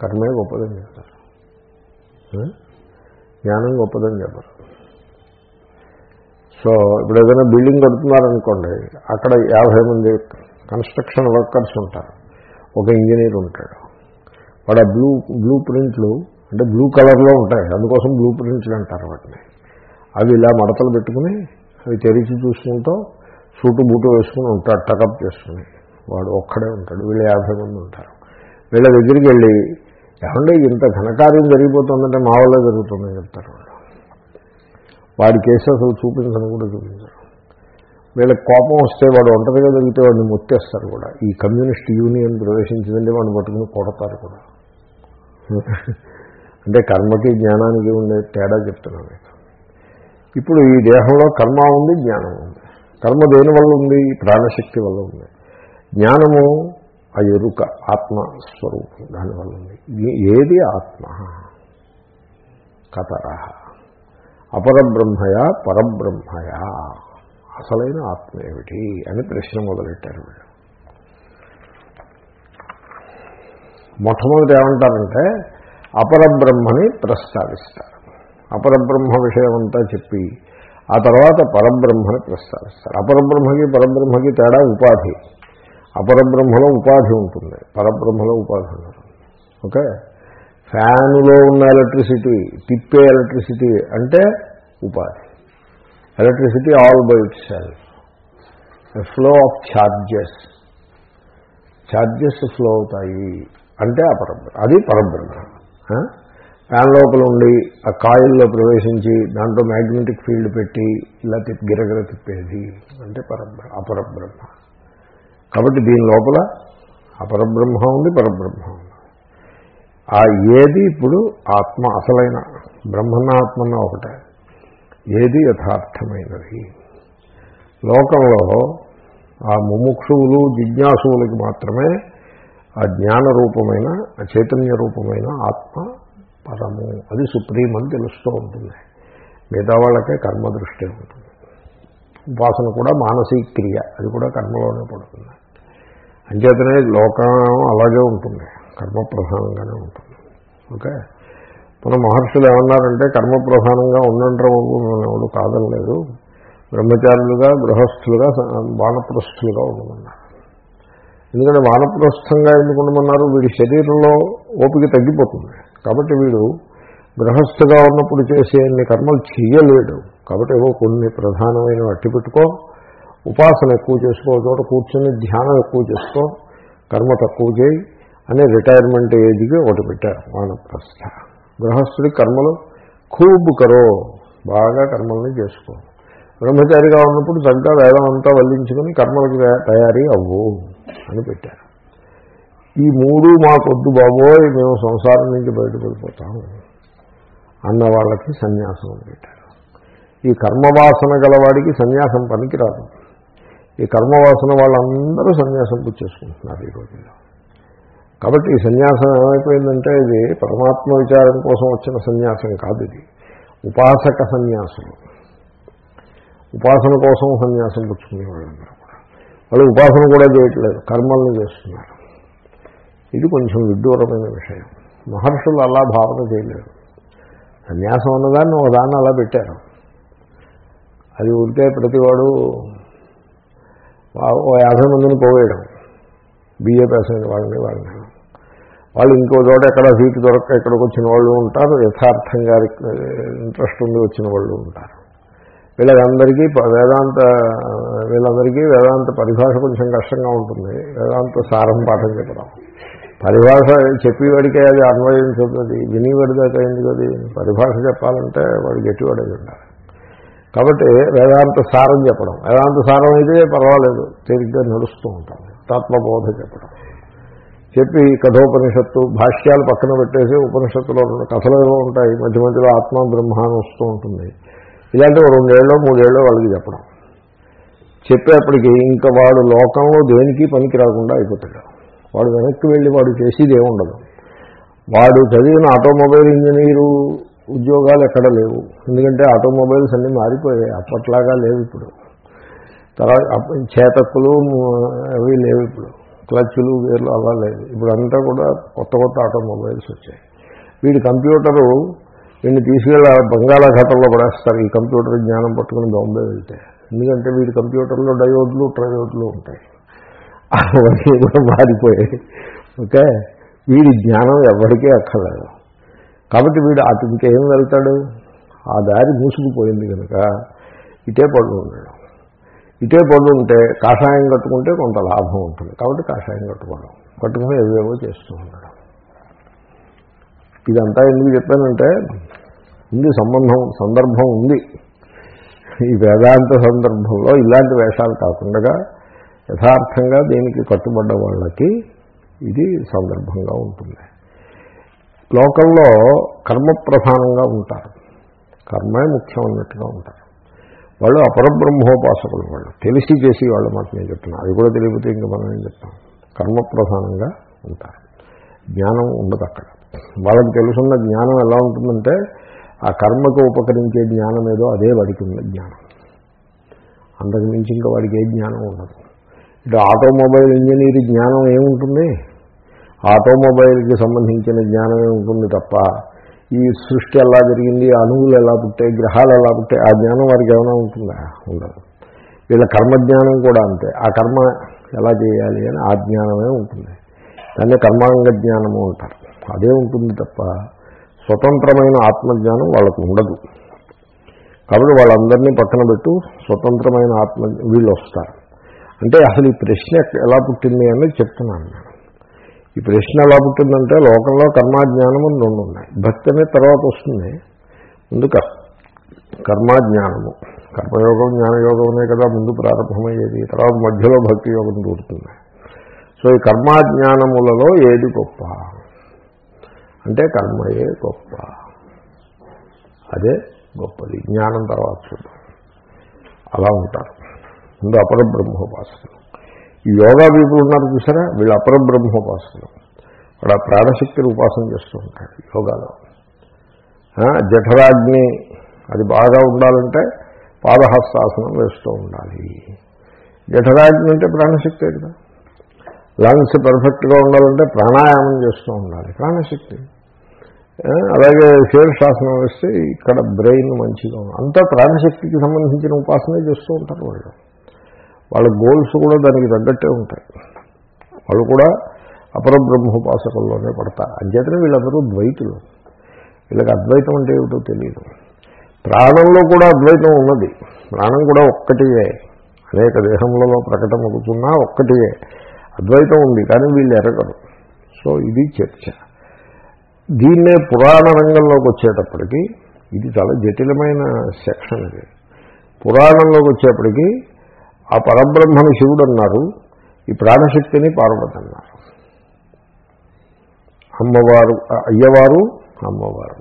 కర్మే గొప్పదని. చెప్తారు? జ్ఞానం గొప్పదని చెప్పరు. సో ఇప్పుడు ఏదైనా బిల్డింగ్ కడుతున్నారనుకోండి అక్కడ యాభై మంది కన్స్ట్రక్షన్ వర్కర్స్ ఉంటారు. ఒక ఇంజనీర్ ఉంటాడు. వాడు ఆ బ్లూ బ్లూ ప్రింట్లు అంటే బ్లూ కలర్లో ఉంటాయి. అందుకోసం బ్లూ ప్రింట్లు అంటారు వాటిని. అవి ఇలా మడతలు పెట్టుకుని అవి తెరిచి చూసుకుంటూ సూటు బూటు వేసుకుని ఉంటాడు టకప్ చేసుకుని. వాడు ఒక్కడే ఉంటాడు వీళ్ళు యాభై మంది ఉంటారు. వీళ్ళ దగ్గరికి వెళ్ళి ఏమంటే ఇంత ఘనకార్యం జరిగిపోతుందంటే మా వల్ల జరుగుతుందని చెప్తారు వాళ్ళు. వాడి కేసు అసలు చూపించని కూడా చూపించరు. వీళ్ళకి కోపం వస్తే వాడు ఒంటరిగా జరిగితే వాడిని ముత్తేస్తారు కూడా. ఈ కమ్యూనిస్ట్ యూనియన్ ప్రవేశించిందంటే వాడిని పట్టుకుని కొడతారు కూడా. అంటే కర్మకి జ్ఞానానికి ఉండే తేడా చెప్తున్నాను మీకు. ఇప్పుడు ఈ దేహంలో కర్మ ఉంది జ్ఞానం ఉంది. కర్మ దేని వల్ల ఉంది? ప్రాణశక్తి వల్ల ఉంది. జ్ఞానము ఆ ఎరుక ఆత్మస్వరూపం దానివల్ల ఉంది. ఏది ఆత్మ? కతర అపరబ్రహ్మయ పరబ్రహ్మయ. అసలైన ఆత్మ ఏమిటి అని ప్రశ్న మొదలెట్టారు వీళ్ళు. మొట్టమొదటి ఏమంటారంటే అపరబ్రహ్మని ప్రస్తావిస్తారు. అపరబ్రహ్మ విషయం అంతా చెప్పి ఆ తర్వాత పరబ్రహ్మని ప్రస్తావిస్తారు. అపరబ్రహ్మకి పరబ్రహ్మకి తేడా ఉపాధి. అపరబ్రహ్మలో ఉపాధి ఉంటుంది. పరబ్రహ్మలో ఉపాధి ఉంటుంది ఓకే? ఫ్యానులో ఉన్న ఎలక్ట్రిసిటీ తిప్పే ఎలక్ట్రిసిటీ అంటే ఉపాధి. Electricity all by itself flow of charges charges flow అవుతాయి. అంటే అపరబ్రహ్మ. అది పరబ్రహ్మ. ఫ్యాన్ లోపల ఉండి ఆ కాయిల్లో ప్రవేశించి దాంట్లో మ్యాగ్నెటిక్ ఫీల్డ్ పెట్టి ఇలా తిప్పి గిరగిర తిప్పేది. అంటే పరబ్రహ్మ అపరబ్రహ్మ. కాబట్టి దీని లోపల అపరబ్రహ్మ ఉంది పరబ్రహ్మ ఉంది. ఆ ఏది ఇప్పుడు ఆత్మ అసలైన బ్రహ్మన్న ఆత్మన్న ఒకటే. ఏది యథార్థమైనది? లోకంలో ఆ ముముక్షువులు జిజ్ఞాసువులకి మాత్రమే ఆ జ్ఞాన రూపమైన ఆ చైతన్య రూపమైన ఆత్మ పరము అది సుప్రీం అని తెలుస్తూ ఉంటుంది. మిగతా వాళ్ళకే కర్మ దృష్టి ఉంటుంది. ఉపాసన కూడా మానసిక క్రియ. అది కూడా కర్మలోనే పడుతుంది. అంచేతనే లోకం అలాగే ఉంటుంది. కర్మ ప్రధానంగానే ఉంటుంది. ఓకే? మన మహర్షులు ఏమన్నారంటే కర్మ ప్రధానంగా ఉండంటారు వాళ్ళు మనం ఎవరు బ్రహ్మచారులుగా గృహస్థులుగా వానప్రస్థులుగా ఉండమన్నారు. ఎందుకంటే వానప్రస్థంగా ఎందుకు ఉండమన్నారు? వీడి శరీరంలో ఓపిక తగ్గిపోతుంది. కాబట్టి వీడు గృహస్థుగా ఉన్నప్పుడు చేసే అన్ని కర్మలు చేయలేడు కాబట్టి ఏవో కొన్ని ప్రధానమైన అట్టి పెట్టుకో. ఉపాసన ఎక్కువ చేసుకో. చోట కూర్చొని ధ్యానం ఎక్కువ చేసుకో. కర్మ తక్కువ చేయి. అనే రిటైర్మెంట్ ఏజ్కి ఒకటి పెట్టారు వానప్రస్థ. గృహస్థుడి కర్మలు ఖూబ్ కరో. బాగా కర్మల్ని చేసుకో. బ్రహ్మచారిగా ఉన్నప్పుడు తగ్గ వేదం అంతా వల్లించుకుని కర్మలకు తయారీ అవ్వు అని పెట్టారు ఈ మూడు మాకొద్దు బాబోయ్ మేము సంసారం నుంచి బయటపడిపోతాము అన్న వాళ్ళకి సన్యాసం అని పెట్టారు. ఈ కర్మవాసన గలవాడికి సన్యాసం పనికిరాదు. ఈ కర్మవాసన వాళ్ళందరూ సన్యాసం పుచ్చేసుకుంటున్నారు ఈ రోజుల్లో. కాబట్టి ఈ సన్యాసం ఏమైపోయిందంటే ఇది పరమాత్మ విచారం కోసం వచ్చిన సన్యాసం కాదు ఇది. ఉపాసక సన్యాసం. ఉపాసన కోసం సన్యాసం పుచ్చుకునే వాళ్ళందరూ కూడా. వాళ్ళు ఉపాసన కూడా చేయట్లేదు కర్మల్ని చేస్తున్నారు. ఇది కొంచెం విడ్డూరమైన విషయం. మహర్షులు అలా భావన చేయలేరు సన్యాసం ఒక ఒకదాన్ని అలా పెట్టారు. అది ఊరికే ప్రతివాడు ఓ యాభై మందిని పోవేయడం బిఏ పాస్ అయిన వాళ్ళని వాళ్ళని. వాళ్ళు ఇంకో చోట ఎక్కడ సీటు దొరక్క ఎక్కడికి వచ్చిన వాళ్ళు ఉంటారు. యథార్థంగా ఇంట్రెస్ట్ ఉండి వచ్చిన వాళ్ళు ఉంటారు. వీళ్ళందరికీ వేదాంత వీళ్ళందరికీ వేదాంత పరిభాష కొంచెం కష్టంగా ఉంటుంది. వేదాంత సారం పాఠం చెప్పడం. పరిభాష చెప్పేవాడికే అది అన్వయించుతుంది వినివాడి దాకా ఎందుకు అది? పరిభాష చెప్పాలంటే వాడు గట్టివాడే ఉండాలి కాబట్టి వేదాంత సారం చెప్పడం. వేదాంత సారం అయితే పర్వాలేదు. తేలిగ్గా నడుస్తూ ఉంటాం. తత్వబోధ చెప్పడం. చెప్పి కఠోపనిషత్తు భాష్యాలు పక్కన పెట్టేసి ఉపనిషత్తులో కథలు ఏవో ఉంటాయి. మధ్య మధ్యలో ఆత్మ బ్రహ్మ అని వస్తూ ఉంటుంది. ఇలాంటివి రెండేళ్ళు మూడేళ్ళు వాళ్ళకి చెప్పడం. చెప్పేప్పటికీ ఇంకా వాడు లోకంలో దేనికి పనికి రాకుండా అయిపోతాడు. వాడు వెనక్కి వెళ్ళి వాడు చేసేది ఏముండదు. వాడు చదివిన ఆటోమొబైల్ ఇంజనీరు ఉద్యోగాలు ఎక్కడ లేవు. ఎందుకంటే ఆటోమొబైల్స్ అన్నీ మారిపోయాయి. అప్పట్లాగా లేవు ఇప్పుడు. తర్వాత చేతక్కులు అవి లేవు ఇప్పుడు. క్లచ్లు వేర్లు అలా లేదు. ఇప్పుడు అంతా కూడా కొత్త కొత్త ఆటోమొబైల్స్ వచ్చాయి. వీడి కంప్యూటరు వీడిని తీసుకెళ్ళి బంగాళాఖాతంలో పడేస్తారు. ఈ కంప్యూటర్ జ్ఞానం పట్టుకుని బాంబే వెళ్తే. ఎందుకంటే వీడి కంప్యూటర్లో డయోడ్లు ట్రయోడ్లు ఉంటాయి. అవన్నీ కూడా మారిపోయాయి. ఓకే? వీడి జ్ఞానం ఎవరికీ అక్కర్లేదు. కాబట్టి వీడు అటు ఇంకేం వెళ్తాడు? ఆ దారి మూసుకుపోయింది కనుక ఇటే పడు ఉండడం ఇటే పడు ఉంటే కాషాయం కట్టుకుంటే కొంత లాభం ఉంటుంది. కాబట్టి కాషాయం కట్టుకోవడం. కట్టుకుని ఏవేవో చేస్తూ ఉండడం ఇదంతా ఎందుకు చెప్పానంటే ఉంది సంబంధం సందర్భం ఉంది. ఈ వేదాంత సందర్భంలో ఇలాంటి వేషాలు కాకుండా యథార్థంగా దీనికి కట్టుబడ్డ వాళ్ళకి ఇది సందర్భంగా ఉంటుంది. లోకంలో కర్మ ప్రధానంగా ఉంటారు. కర్మే ముఖ్యం అన్నట్టుగా ఉంటారు. వాళ్ళు అపరబ్రహ్మోపాసకులు వాళ్ళు. తెలిసి చేసి వాళ్ళ మాట నేను చెప్తున్నాను అది కూడా తెలియకపోతే ఇంకా మనం ఏం చెప్తాం? కర్మప్రధానంగా ఉంటారు. జ్ఞానం ఉండదు అక్కడ. వాళ్ళకి తెలుసున్న జ్ఞానం ఎలా ఉంటుందంటే ఆ కర్మకు ఉపకరించే జ్ఞానం ఏదో అదే వాడికి ఉన్న జ్ఞానం. అంతకుమించి ఇంకా వాడికి ఏ జ్ఞానం ఉండదు. ఇటు ఆటోమొబైల్ ఇంజనీర్ జ్ఞానం ఏముంటుంది? ఆటోమొబైల్కి సంబంధించిన జ్ఞానమే ఉంటుంది తప్ప ఈ సృష్టి ఎలా జరిగింది అణువులు ఎలా పుట్టాయి గ్రహాలు ఎలా పుట్టాయి ఆ జ్ఞానం వారికి ఏమైనా ఉంటుందా? ఉండదు. వీళ్ళ కర్మజ్ఞానం కూడా అంతే. ఆ కర్మ ఎలా చేయాలి అని ఆ జ్ఞానమే ఉంటుంది. దాన్ని కర్మాంగ జ్ఞానము అంటారు. అదే ఉంటుంది తప్ప స్వతంత్రమైన ఆత్మజ్ఞానం వాళ్ళకు ఉండదు. కాబట్టి వాళ్ళందరినీ పక్కన పెట్టు స్వతంత్రమైన ఆత్మ వీళ్ళు వస్తారు. అంటే అసలు ఈ ప్రశ్న ఎలా పుట్టింది అనేది చెప్తున్నాను నేను. ఈ ప్రశ్న ఎలా పుట్టిందంటే లోకంలో కర్మాజ్ఞానము రెండు ఉన్నాయి. భక్తి అనేది తర్వాత వస్తుంది. ముందు కర్మాజ్ఞానము. కర్మయోగం అనే కదా ముందు ప్రారంభమయ్యేది. తర్వాత మధ్యలో భక్తి యోగం దూరుతుంది. సో ఈ కర్మాజ్ఞానములలో ఏది గొప్ప? అంటే కర్మయే గొప్ప. అదే గొప్పది. జ్ఞానం తర్వాత చూద్దాం. అలా ఉంటారు. ముందు అపర బ్రహ్మోపాసకులు ఈ యోగా పీపుల్ ఉన్నారు చూసారా? వీళ్ళు అపర బ్రహ్మోపాసకులు వాడు ఆ ప్రాణశక్తిని ఉపాసన చేస్తూ ఉంటాడు యోగాలో. జఠరాగ్ని అది బాగా ఉండాలంటే పాదహస్తాసనం వేస్తూ ఉండాలి. జఠరాగ్ని అంటే ప్రాణశక్తే కదా. లంగ్స్ పర్ఫెక్ట్గా ఉండాలంటే ప్రాణాయామం చేస్తూ ఉండాలి. ప్రాణశక్తి. అలాగే శీర్షాసనం వేస్తే ఇక్కడ బ్రెయిన్ మంచిగా ఉంది అంతా ప్రాణశక్తికి సంబంధించిన ఉపాసనే చేస్తూ ఉంటారు వాళ్ళు. వాళ్ళ గోల్స్ కూడా దానికి తగ్గట్టే ఉంటాయి. వాళ్ళు కూడా అపర బ్రహ్మోపాసకుల్లోనే పడతారు. అంచేతనే వీళ్ళందరూ ద్వైతులు. వీళ్ళకి అద్వైతం అంటే ఏమిటో తెలియదు ప్రాణంలో కూడా అద్వైతం ఉన్నది. ప్రాణం కూడా ఒక్కటియే. అనేక దేహములలో ప్రకటమవుతున్నా ఒక్కటియే. అద్వైతం ఉంది కానీ వీళ్ళు ఎరగరు. సో ఇది చర్చ. దీన్నే పురాణ రంగంలోకి వచ్చేటప్పటికి ఇది చాలా జటిలమైన సెక్షన్ ఇది పురాణంలోకి వచ్చేప్పటికీ ఆ పరబ్రహ్మను శివుడు అన్నారు ఈ ప్రాణశక్తిని పార్వతి అన్నారు అమ్మవారు అయ్యవారు అమ్మవారు.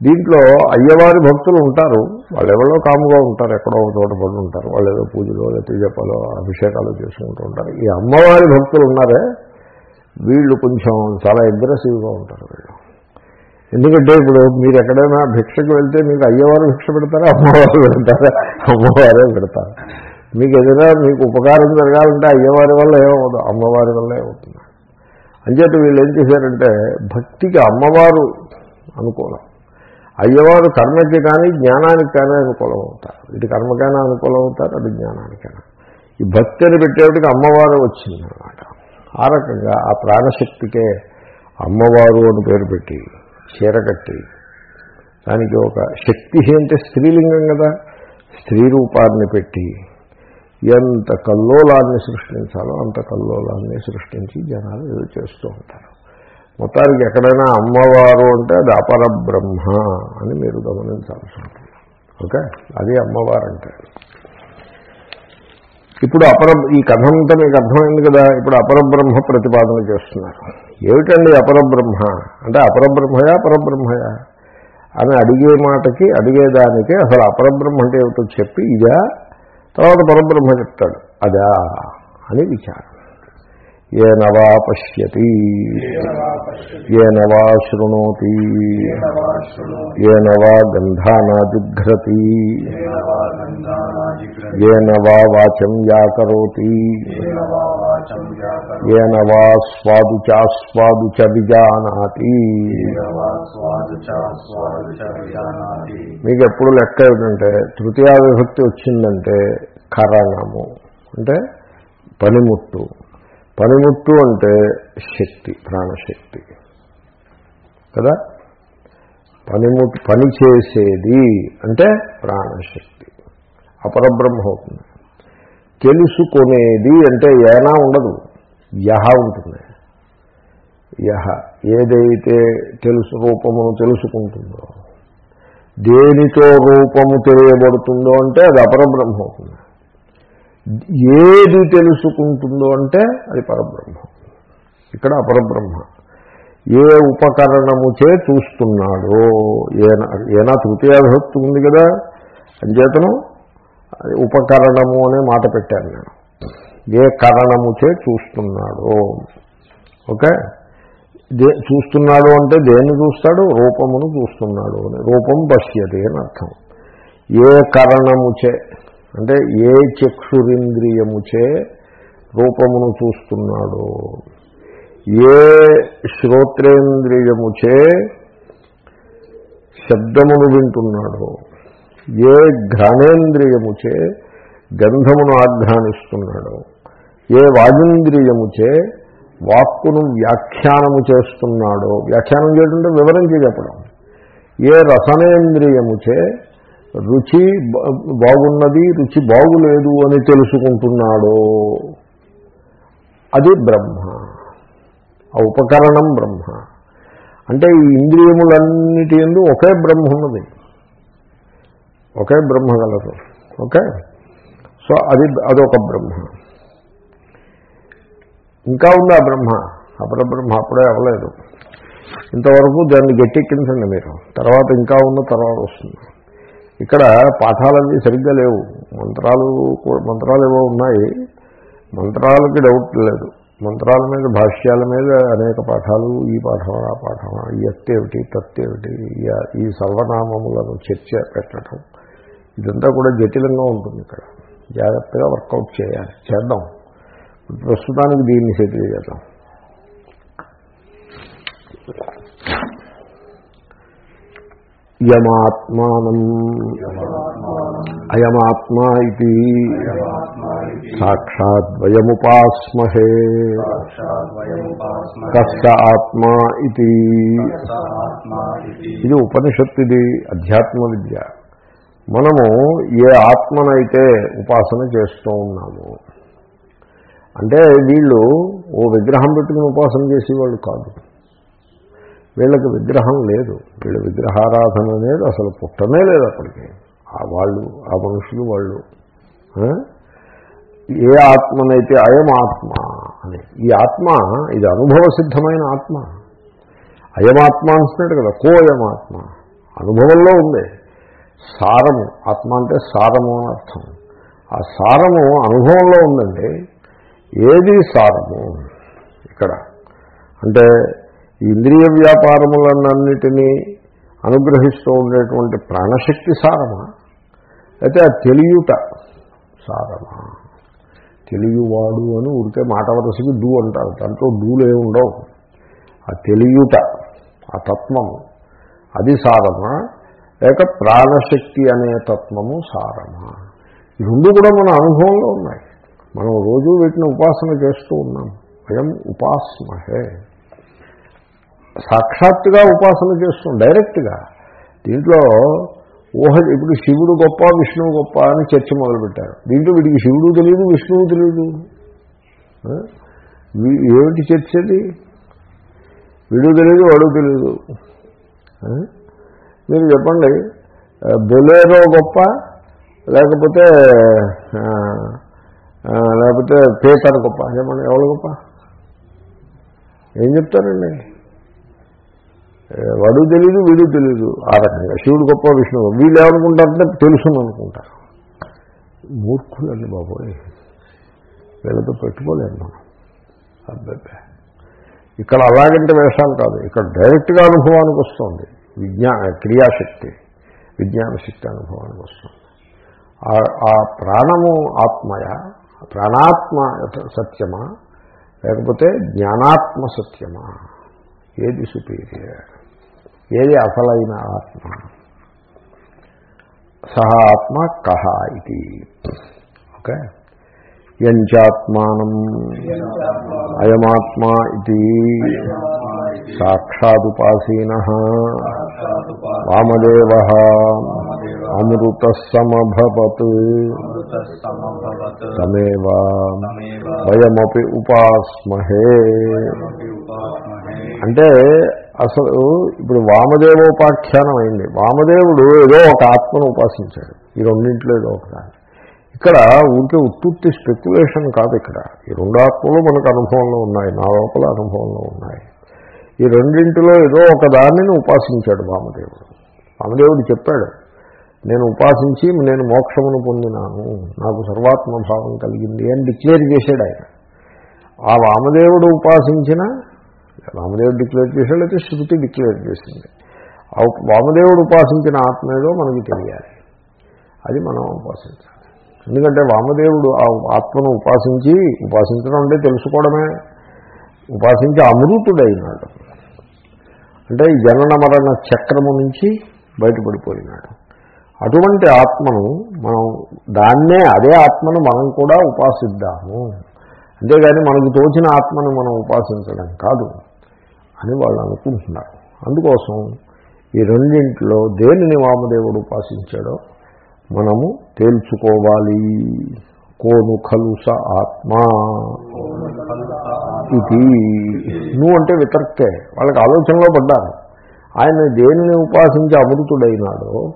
దీంట్లో అయ్యవారి భక్తులు ఉంటారు వాళ్ళు ఎవరో కాముగా ఉంటారు ఎక్కడో ఒక చోట పడి ఉంటారు వాళ్ళు ఏదో పూజలో లేకపోతే జపాలో అభిషేకాలు చేసుకుంటూ ఉంటారు. ఈ అమ్మవారి భక్తులు ఉన్నారే వీళ్ళు కొంచెం చాలా అగ్రెసివ్గా ఉంటారు వీళ్ళు. ఎందుకంటే ఇప్పుడు మీరు ఎక్కడైనా భిక్షకు వెళ్తే మీకు అయ్యవారు భిక్ష పెడతారా అమ్మవారు పెడతారా? అమ్మవారే పెడతారు. మీకు ఏదైనా మీకు ఉపకారం జరగాలంటే అయ్యవారి వల్ల ఏమవుతుంది అమ్మవారి వల్లే ఏమవుతుంది అంచేత వీళ్ళు ఏం చేశారంటే భక్తికి అమ్మవారు అనుకూలం. అయ్యవారు కర్మకి కానీ జ్ఞానానికి కానీ అనుకూలం అవుతారు. ఇది కర్మకైనా అనుకూలం అవుతారు అది జ్ఞానానికైనా. ఈ భక్తి అని పెట్టేటికి అమ్మవారు వచ్చిందనమాట ఆ రకంగా ఆ ప్రాణశక్తికే అమ్మవారు అని పేరు పెట్టి చీర కట్టి దానికి ఒక శక్తి అంటే స్త్రీలింగం కదా స్త్రీ రూపాన్ని పెట్టి ఎంత కల్లోలాన్ని సృష్టించాలో అంత కల్లోలాన్ని సృష్టించి జనాలు ఏదో చేస్తూ ఉంటారు. మొత్తానికి ఎక్కడైనా అమ్మవారు అంటే అది అపర బ్రహ్మ అని మీరు గమనించాల్సి ఉంటుంది. ఓకే? అది అమ్మవారు అంటే. ఇప్పుడు అపర ఈ కథ అంతా మీకు అర్థమైంది కదా ఇప్పుడు అపరబ్రహ్మ ప్రతిపాదన చేస్తున్నారు. ఏమిటండి అపరబ్రహ్మ అంటే అపరబ్రహ్మయా పరబ్రహ్మయా అని అడిగే మాటకి అడిగేదానికి అసలు అపరబ్రహ్మ అంటే ఏమిటో చెప్పి ఇదా తర్వాత పరబ్రహ్మ చెప్తాడు అదా అని విచారం. ఏనవా పశ్యతి. ఏనవా శృణోతి. ఏనవా గంధానాజిఘ్రతి. ఏనవా వాచం వ్యాకరోతి. ఏనవా స్వాదు చాస్వాదు చ విజానాతి. మీకు ఎప్పుడు లెక్క ఏమిటంటే తృతీయ విభక్తి వచ్చిందంటే కరణము అంటే పనిముట్టు. పనిముట్టు అంటే శక్తి ప్రాణశక్తి. కదా? పనిముట్టు పని చేసేది అంటే ప్రాణశక్తి. అపరబ్రహ్మ అవుతుంది. తెలుసుకునేది అంటే ఏనా ఉండదు. యహ ఉంటుంది. యహ ఏదైతే తెలుసు రూపమును తెలుసుకుంటుందో దేనితో రూపము తెలియబడుతుందో అంటే అది అపరబ్రహ్మ అవుతుంది. ఏది తెలుసుకుంటుందో అంటే అది పరబ్రహ్మ. ఇక్కడ అపరబ్రహ్మ. ఏ ఉపకరణముచే చూస్తున్నాడో ఏనా ఏనా తృతీయ విభక్తి ఉంది కదా? అంచేతను అది ఉపకరణము అనే మాట పెట్టాను నేను. ఏ కరణముచే చూస్తున్నాడో. ఓకే? దే చూస్తున్నాడు అంటే దేన్ని చూస్తాడు? రూపమును చూస్తున్నాడు. అని రూపం పశ్యది అని అర్థం. ఏ కరణముచే అంటే ఏ చక్షురింద్రియముచే రూపమును చూస్తున్నాడో ఏ శ్రోత్రేంద్రియముచే శబ్దమును వింటున్నాడో ఏ ఘ్రాణేంద్రియముచే గంధమును ఆఘ్రానిస్తున్నాడో ఏ వాగింద్రియముచే వాక్కును వ్యాఖ్యానము చేస్తున్నాడో వ్యాఖ్యానం చేయడంటే వివరించి చెప్పడం ఏ రసనేంద్రియముచే రుచి బా- బాగున్నది రుచి బాగులేదు అని తెలుసుకుంటున్నాడో. అది బ్రహ్మ. ఆ ఉపకరణం బ్రహ్మ. అంటే ఈ ఇంద్రియములన్నిటి ఎందు ఒకే బ్రహ్మ ఉన్నది ఒకే బ్రహ్మ గలదు. ఓకే? సో అది అదొక బ్రహ్మ. ఇంకా ఉంది ఆ బ్రహ్మ అపరబ్రహ్మ అప్పుడే అవ్వలేదు. ఇంతవరకు దాన్ని గట్టెక్కించండి మీరు. తర్వాత ఇంకా ఉన్న తర్వాత వస్తుంది. ఇక్కడ పాఠాలన్నీ సరిగ్గా లేవు. మంత్రాలు మంత్రాలు ఏవో ఉన్నాయి. మంత్రాలకి డౌట్ లేదు. మంత్రాల మీద భాష్యాల మీద అనేక పాఠాలు ఈ పాఠం ఆ పాఠం ఈ ఎత్తేమిటి తత్తేమిటి ఈ- ఈ సర్వనామములను చర్చ పెట్టడం ఇదంతా కూడా జటిలంగా ఉంటుంది ఇక్కడ. జాగ్రత్తగా వర్కౌట్ చేయాలి. చేద్దాం. ప్రస్తుతానికి దీన్ని సెటిల్ చేద్దాం. యమాత్మానం. అయమాత్మా ఇది. సాక్షాద్వయముపాస్మహే కష్ట ఆత్మా ఇది. ఇది ఉపనిషత్తు ఇది అధ్యాత్మ విద్య మనము ఏ ఆత్మనైతే ఉపాసన చేస్తూ ఉన్నాము అంటే వీళ్ళు ఓ విగ్రహం పెట్టుకుని ఉపాసన చేసేవాళ్ళు కాదు. వీళ్ళకి విగ్రహం లేదు. వీళ్ళ విగ్రహారాధన అనేది అసలు పుట్టనే లేదు అప్పటికి. ఆ వాళ్ళు ఆ మనుషులు వాళ్ళు ఏ ఆత్మనైతే అయం ఆత్మ అని. ఈ ఆత్మ ఇది అనుభవ సిద్ధమైన ఆత్మ. అయమాత్మ అంటున్నాడు కదా కో అయమాత్మ అనుభవంలో ఉంది. సారము ఆత్మ అంటే సారము అని అర్థం. ఆ సారము అనుభవంలో ఉందండి. ఏది సారము? ఇక్కడ. అంటే ఇంద్రియ వ్యాపారములన్నిటినీ అనుగ్రహిస్తూ ఉండేటువంటి ప్రాణశక్తి సారమా? అయితే ఆ తెలియుట సారమా? తెలియవాడు అని ఉడికే మాట వరసకి డూ అంటారు. దాంట్లో డూలే ఉండవు. ఆ తెలియుట ఆ తత్వము అది సారమా? లేక ప్రాణశక్తి అనే తత్వము సారమా? ఈ రెండు కూడా మన అనుభవంలో ఉన్నాయి. మనం రోజు వీటిని ఉపాసన చేస్తూ ఉన్నాం. అయం ఉపాసమహే. సాక్షాత్తుగా ఉపాసన చేస్తాం డైరెక్ట్గా. దీంట్లో ఊహ ఇప్పుడు శివుడు గొప్ప విష్ణువు గొప్ప అని చర్చ మొదలుపెట్టారు. దీంట్లో వీడికి శివుడు తెలియదు విష్ణువు తెలియదు ఏమిటి చర్చ అది? వీడు తెలియదు వాడు తెలియదు మీరు చెప్పండి బొలేరో గొప్ప లేకపోతే లేకపోతే పేపర్ గొప్ప చెప్పండి ఎవరు గొప్ప? ఏం చెప్తారండి? వాడు తెలీదు వీడు తెలీదు. ఆ రకంగా. శివుడు గొప్ప విష్ణువు. వీళ్ళు ఏమనుకుంటారంటే తెలుసును అనుకుంటారు మూర్ఖులండి బాబోయ్. వీళ్ళతో పెట్టుకోలేము మనం. అబ్బాయి ఇక్కడ అలాగంటే వేషాలు కాదు. ఇక్కడ డైరెక్ట్గా అనుభవానికి వస్తుంది. విజ్ఞా క్రియాశక్తి. విజ్ఞాన శక్తి అనుభవానికి వస్తుంది. ఆ- ఆ ప్రాణము ఆత్మయ ప్రాణాత్మ సత్యమా? లేకపోతే జ్ఞానాత్మ సత్యమా? ఏది సుపీరియర్ ఏది అసలైన ఆత్మ? సహ ఆత్మ కహ ఇది. ఓకే? యంచాత్మానం అయమాత్మా ఇది. సాక్షాదుపాసీన. వామదేవ. అమృత సమభవత్ తమేవ. వయమపి ఉపాస్మహే. అంటే అసలు ఇప్పుడు వామదేవోపాఖ్యానం అయింది. వామదేవుడు ఏదో ఒక ఆత్మను ఉపాసించాడు. ఈ రెండింటిలో ఏదో ఒకదాన్ని ఇక్కడ ఊరికే ఉత్తుత్తి స్పెక్యులేషన్ కాదు ఇక్కడ. ఈ రెండు ఆత్మలు మనకు అనుభవంలో ఉన్నాయి. నా లోపల అనుభవంలో ఉన్నాయి. ఈ రెండింటిలో ఏదో ఒక దానిని ఉపాసించాడు వామదేవుడు. వామదేవుడు చెప్పాడు నేను ఉపాసించి నేను మోక్షమును పొందినాను. నాకు సర్వాత్మభావం కలిగింది అని డిక్లేర్ చేశాడు ఆయన. ఆ వామదేవుడు ఉపాసించిన రామదేవుడు డిక్లేర్ చేశాడు అయితే శృతి డిక్లేర్ చేసింది. ఆ వామదేవుడు ఉపాసించిన ఆత్మ ఏదో మనకి తెలియాలి. అది మనం ఉపాసించాలి. ఎందుకంటే వామదేవుడు ఆ ఆత్మను ఉపాసించి ఉపాసించడం అంటే తెలుసుకోవడమే. ఉపాసించి అమృతుడైనాడు. అంటే జనన మరణ చక్రము నుంచి బయటపడిపోయినాడు. అటువంటి ఆత్మను మనం దాన్నే అదే ఆత్మను మనం కూడా ఉపాసిద్దాము. అంతేగాని మనకు తోచిన ఆత్మను మనం ఉపాసించడం కాదు. అని వాళ్ళు అనుకుంటున్నారు. అందుకోసం ఈ రెండింటిలో దేనిని వామదేవుడు ఉపాసించాడో మనము తేల్చుకోవాలి. కోను ఖలుస ఆత్మా ఇది. నువ్వు అంటే వితర్కే. వాళ్ళకి ఆలోచనలో పడ్డారు. ఆయన దేనిని ఉపాసించి అమృతుడైనాడో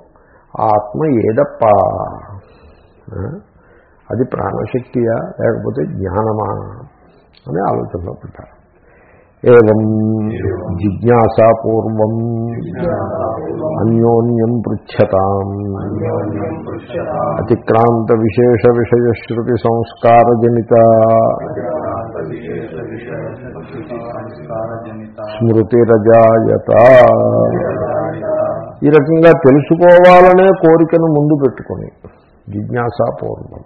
ఆ ఆత్మ ఏదప్ప? అది ప్రాణశక్తియా లేకపోతే జ్ఞానమా? అని ఆలోచనలో పడ్డారు. ఏం జిజ్ఞాసాపూర్వం అన్యోన్యం పృచ్చతాం అతిక్రాంత విశేష విషయశ్రుతి సంస్కారజనిత స్మృతిరజాయత ఈ రకంగా తెలుసుకోవాలనే కోరికను ముందు పెట్టుకొని జిజ్ఞాసాపూర్వం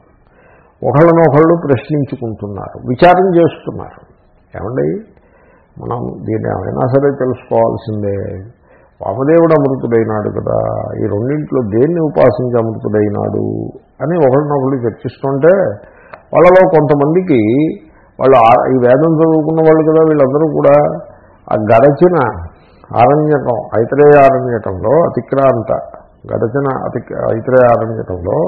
ఒకళ్ళనొకళ్ళు ప్రశ్నించుకుంటున్నారు విచారం చేస్తున్నారు. ఏమండి? మనం దీన్ని ఏమైనా సరే తెలుసుకోవాల్సిందే. వామదేవుడు అమృతుడైనాడు కదా ఈ రెండింటిలో దేన్ని ఉపాసించి అమృతుడైనాడు అని ఒకరినొకరు చర్చిస్తుంటే వాళ్ళలో కొంతమందికి వాళ్ళు ఈ వేదం చదువుకున్న వాళ్ళు కదా వీళ్ళందరూ కూడా ఆ గడచిన ఆరణ్యకం ఐతరేయ ఆరణ్యకంలో అతిక్రాంత గడచిన అతి ఐతరేయ ఆరణ్యకంలో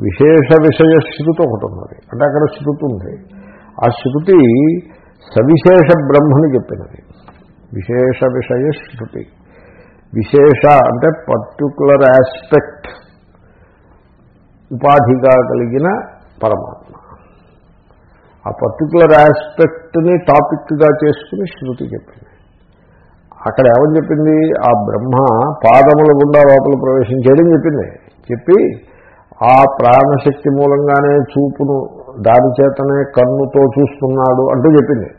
విశేష విషయ శృతి ఒకటి ఉన్నది. అంటే అక్కడ శృతి ఉంది. ఆ శృతి సవిశేష బ్రహ్మని చెప్పినది. విశేష విషయ శృతి. విశేష అంటే పర్టికులర్ ఆస్పెక్ట్ ఉపాధిగా కలిగిన పరమాత్మ. ఆ పర్టికులర్ ఆస్పెక్ట్ని టాపిక్గా చేసుకుని శృతి చెప్పింది. అక్కడ ఏమని చెప్పింది? ఆ బ్రహ్మ పాదముల గుండా లోపల ప్రవేశించేయడం చెప్పింది. చెప్పి ఆ ప్రాణశక్తి మూలంగానే చూపును దాని చేతనే కన్నుతో చూస్తున్నాడు అంటూ చెప్పింది.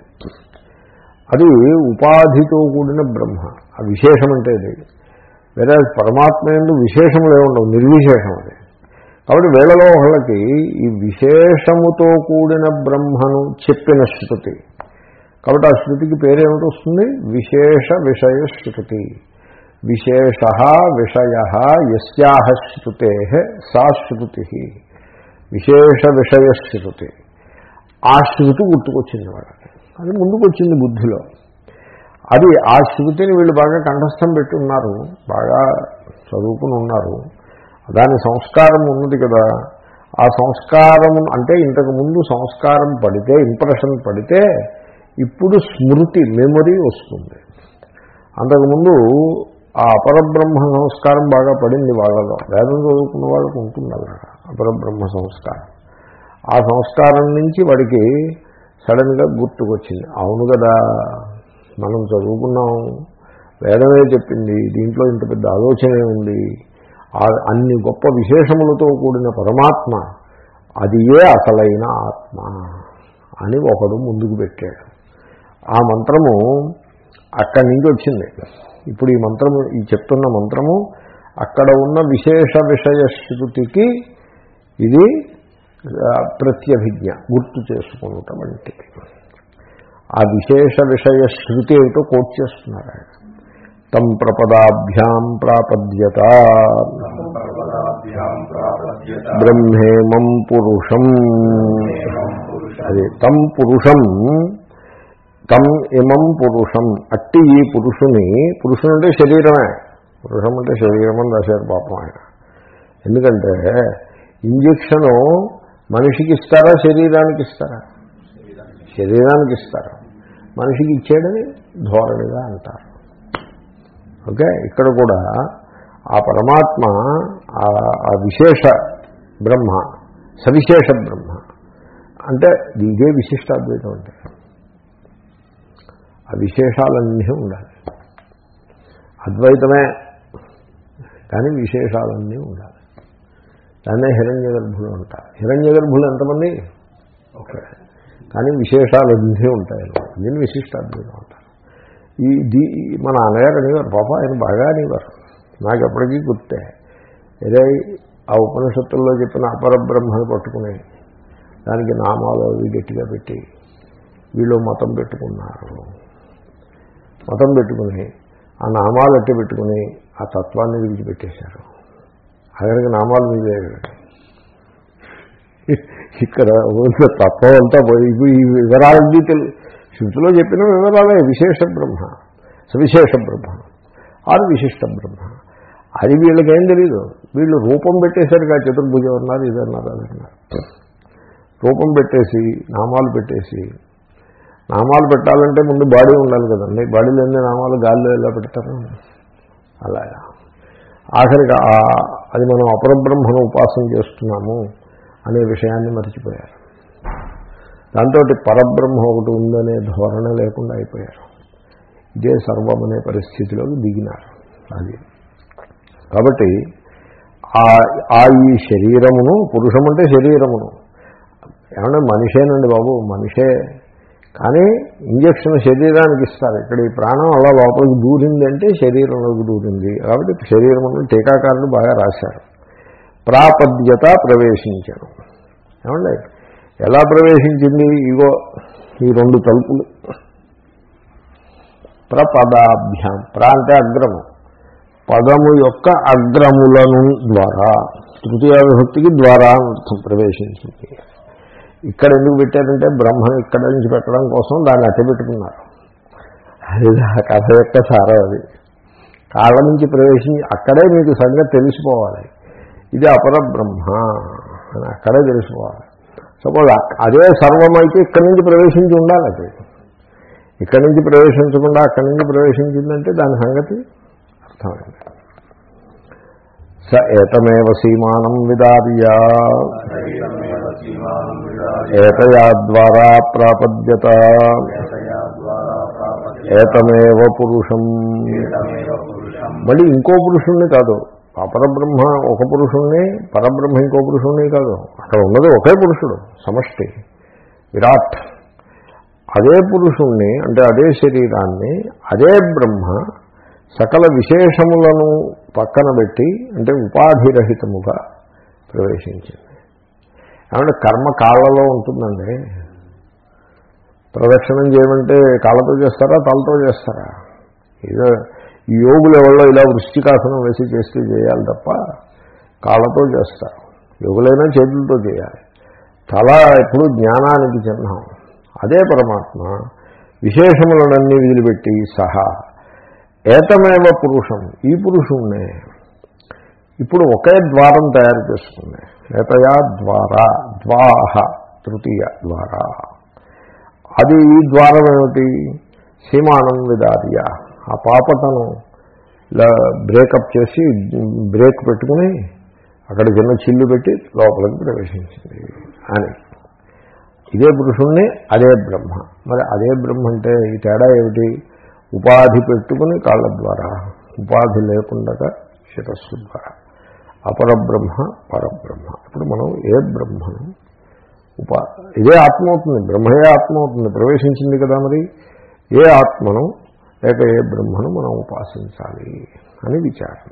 అది ఉపాధితో కూడిన బ్రహ్మ. ఆ విశేషం అంటే ఇది వేరే పరమాత్మ ఎందు విశేషములు ఉండవు నిర్విశేషం అది. కాబట్టి వేళలో ఒకళ్ళకి ఈ విశేషముతో కూడిన బ్రహ్మను చెప్పిన శృతి. కాబట్టి ఆ శృతికి పేరేమిటి వస్తుంది? విశేష విషయ శృతి. విశేష విషయ యస్యాహ శృతే సా శృతి. విశేష విషయ శృతి ఆ శృతి గుర్తుకొచ్చింది వాళ్ళకి అది ముందుకొచ్చింది బుద్ధిలో. అది ఆ శృతిని వీళ్ళు బాగా కంఠస్థం పెట్టి ఉన్నారు బాగా చదువుకుని ఉన్నారు. దాని సంస్కారం ఉన్నది కదా. ఆ సంస్కారం అంటే ఇంతకు ముందు సంస్కారం పడితే ఇంప్రెషన్ పడితే ఇప్పుడు స్మృతి మెమొరీ వస్తుంది. అంతకుముందు ఆ అపరబ్రహ్మ సంస్కారం బాగా పడింది వాళ్ళలో. వేదం చదువుకున్న వాళ్ళకు ఉంటుంది అలాగా అపరబ్రహ్మ సంస్కారం. ఆ సంస్కారం నుంచి వాడికి సడన్గా గుర్తుకొచ్చింది. అవును కదా మనం చదువుకున్నాం వేదమే చెప్పింది దీంట్లో ఇంత పెద్ద ఆలోచనే ఉంది. అన్ని గొప్ప విశేషములతో కూడిన పరమాత్మ అది ఏ అసలైన ఆత్మ అని ఒకడు ముందుకు పెట్టాడు. ఆ మంత్రము అక్కడి నుంచి వచ్చింది. ఇప్పుడు ఈ మంత్రము ఈ చెప్తున్న మంత్రము అక్కడ ఉన్న విశేష విషయ శృతికి ఇది ప్రత్యభిజ్ఞ గుర్తు చేసుకున్నట వంటిది ఆ విశేష విషయ శృతి ఏమిటో కోట్ చేస్తున్నారు ఆయన. తం ప్రపదాభ్యాం ప్రాపద్యత. బ్రహ్మేమం పురుషం. అదే తం పురుషం తం ఇమం పురుషం. అట్టి ఈ పురుషుని పురుషుని అంటే శరీరమే. పురుషం అంటే శరీరం అని రాశారు పాపం ఆయన. ఎందుకంటే ఇంజక్షను మనిషికి ఇస్తారా శరీరానికి ఇస్తారా? శరీరానికి ఇస్తారు. మనిషికి ఇచ్చేయడని ధోరణిగా అంటారు. ఓకే? ఇక్కడ కూడా ఆ పరమాత్మ ఆ- ఆ విశేష బ్రహ్మ సవిశేష బ్రహ్మ అంటే ఇదే విశిష్టాద్వైతం అంటే. ఆ విశేషాలన్నీ ఉండాలి. అద్వైతమే కానీ విశేషాలన్నీ ఉండాలి. దాన్నే హిరణ్య గర్భులు అంటారు. హిరణ్య గర్భులు ఎంతమంది? ఓకే. కానీ విశేషాలు అన్నీ ఉంటాయి దీన్ని విశిష్టాద్వైతం అంటారు ఈ దీ మన అన్నగారు అనేవారు పాప ఆయన బాగా అనేవారు. నాకు ఎప్పటికీ గుర్తే. ఏదే ఆ ఉపనిషత్తుల్లో చెప్పిన అపరబ్రహ్మను పట్టుకుని దానికి నామాలు అవి గట్టిగా పెట్టి వీళ్ళు మతం పెట్టుకున్నారు. మతం పెట్టుకుని ఆ నామాలు అట్టి పెట్టుకుని ఆ తత్వాన్ని విడిచిపెట్టేశారు. అక్కడికి నామాలు మీదే. ఇక్కడ తత్వం అంతా పోయి ఇవి- ఈ వివరాలన్నీ తెలి శృతిలో చెప్పిన వివరాలే విశేష బ్రహ్మ సవిశేష బ్రహ్మ ఆరు విశిష్ట బ్రహ్మ. అది వీళ్ళకేం తెలీదు. వీళ్ళు రూపం పెట్టేశారు చతుర్భుజం అన్నారు ఇదన్నారు అదన్నారు రూపం పెట్టేసి నామాలు పెట్టేసి నామాలు పెట్టాలంటే ముందు బాడీ ఉండాలి కదండి. బాడీ లేని నామాలు గాల్లో ఎలా పెడతారు? అలాగా ఆఖరికి అది మనం అపరబ్రహ్మను ఉపాసన చేస్తున్నాము అనే విషయాన్ని మర్చిపోయారు. దాంతో పరబ్రహ్మ ఒకటి ఉందనే ధోరణ లేకుండా అయిపోయారు. ఇదే సర్వం అనే పరిస్థితిలోకి దిగినారు అది. కాబట్టి ఆ ఆ ఈ శరీరమును పురుషం అంటే శరీరమును. ఏమంటే మనిషేనండి బాబు మనిషే కానీ ఇంజక్షన్ శరీరానికి ఇస్తారు. ఇక్కడ ఈ ప్రాణం అలా లోపలికి దూరిందంటే శరీరంలోకి దూరింది. కాబట్టి శరీరమును టీకాకారులు బాగా రాశారు. ప్రాపద్యత ప్రవేశించాను. ఏమండి? ఎలా ప్రవేశించింది? ఇగో ఈ రెండు తలుపులు. ప్రపదాభ్యాం. ప్ర అంటే అగ్రము. పదము యొక్క అగ్రములను ద్వారా. తృతీయ విభక్తికి ద్వారా ప్రవేశించింది. ఇక్కడ ఎందుకు పెట్టారంటే బ్రహ్మను ఇక్కడ నుంచి పెట్టడం కోసం దాన్ని అట్టబెట్టుకున్నారు అది కథ యొక్క సారం అది. కాళ్ళ నుంచి ప్రవేశించి అక్కడే మీకు సంగతి తెలిసిపోవాలి. ఇది అపర బ్రహ్మ అని అక్కడే తెలిసిపోవాలి. సపోజ్ అదే సర్వమైతే ఇక్కడి నుంచి ప్రవేశించి ఉండాలి అది. ఇక్కడి నుంచి ప్రవేశించకుండా అక్కడి నుంచి ప్రవేశించిందంటే దాని సంగతి అర్థమైంది. స ఏతమేవ సీమానం విదార్య. ఏతయా ద్వారా ప్రాపద్యత. ఏతమేవ పురుషం.
ఏతమేవ పురుషం
మళ్ళీ ఇంకో పురుషుణ్ణి కాదు. అపరబ్రహ్మ ఒక పురుషుణ్ణి పరబ్రహ్మ ఇంకో పురుషుణ్ణి కాదు. అక్కడ ఉన్నది ఒకే పురుషుడు సమష్టి విరాట్. అదే పురుషుణ్ణి అంటే అదే శరీరాన్ని అదే బ్రహ్మ సకల విశేషములను పక్కన పెట్టి అంటే ఉపాధిరహితముగా ప్రవేశించింది. ఏమంటే కర్మ కాళ్ళలో ఉంటుందండి. ప్రదక్షిణం చేయమంటే కాళ్ళతో చేస్తారా తలతో చేస్తారా? ఏదో ఈ యోగులు ఎవరో ఇలా వృష్టికాసనం వేసి చేస్తే చేయాలి తప్ప కాళ్ళతో చేస్తారు. యోగులైనా చేతులతో చేయాలి. తల ఎప్పుడు జ్ఞానానికి చిహ్నం. అదే పరమాత్మ విశేషములనన్నీ వదిలిపెట్టి సహా ఏతమేవ పురుషం? ఈ పురుషుణ్ణే. ఇప్పుడు ఒకే ద్వారం తయారు చేసుకుంది. ఏతయా ద్వారా? ద్వాహ తృతీయ ద్వారా. అది ఈ ద్వారం ఏమిటి? సీమానం విదార్య. ఆ పాపతను ఇలా బ్రేకప్ చేసి బ్రేక్ పెట్టుకుని అక్కడ చిన్న చిల్లు పెట్టి లోపలికి ప్రవేశించింది అని. ఇదే పురుషుణ్ణి అదే బ్రహ్మ. మరి అదే బ్రహ్మ అంటే ఈ తేడా ఏమిటి? ఉపాధి పెట్టుకుని కాళ్ళ ద్వారా. ఉపాధి లేకుండా శిరస్సు ద్వారా. అపరబ్రహ్మ పరబ్రహ్మ. ఇప్పుడు మనం ఏ బ్రహ్మను ఉపా ఇదే ఆత్మ అవుతుంది. బ్రహ్మయే ఆత్మ అవుతుంది. ప్రవేశించింది కదా మరి. ఏ ఆత్మను లేక ఏ బ్రహ్మను మనం ఉపాసించాలి అని విచారణ.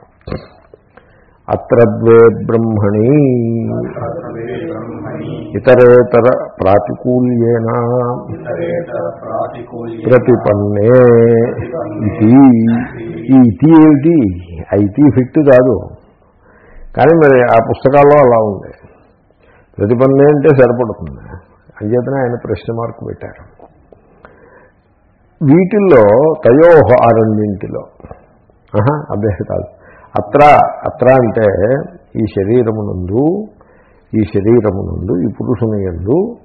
అత్రద్వే బ్రహ్మణి. ఇతరేతర ప్రాతికూల్యేన ప్రతిపన్నే ఇది ఈ ఇతి ఏమిటి? ఆ ఫిట్ కాదు. కానీ మరి ఆ పుస్తకాల్లో అలా ఉంది. ప్రతిపన్నే అంటే సరిపడుతుంది. అంచేతనే ఆయన ప్రశ్న మార్కు పెట్టారు. వీటిల్లో తయోహ ఆ రెండింటిలో. ఆహా, కాదు. అత్ర అత్ర అంటే ఈ శరీరమునందు ఈ శరీరమునందు ఈ పురుషుని యందు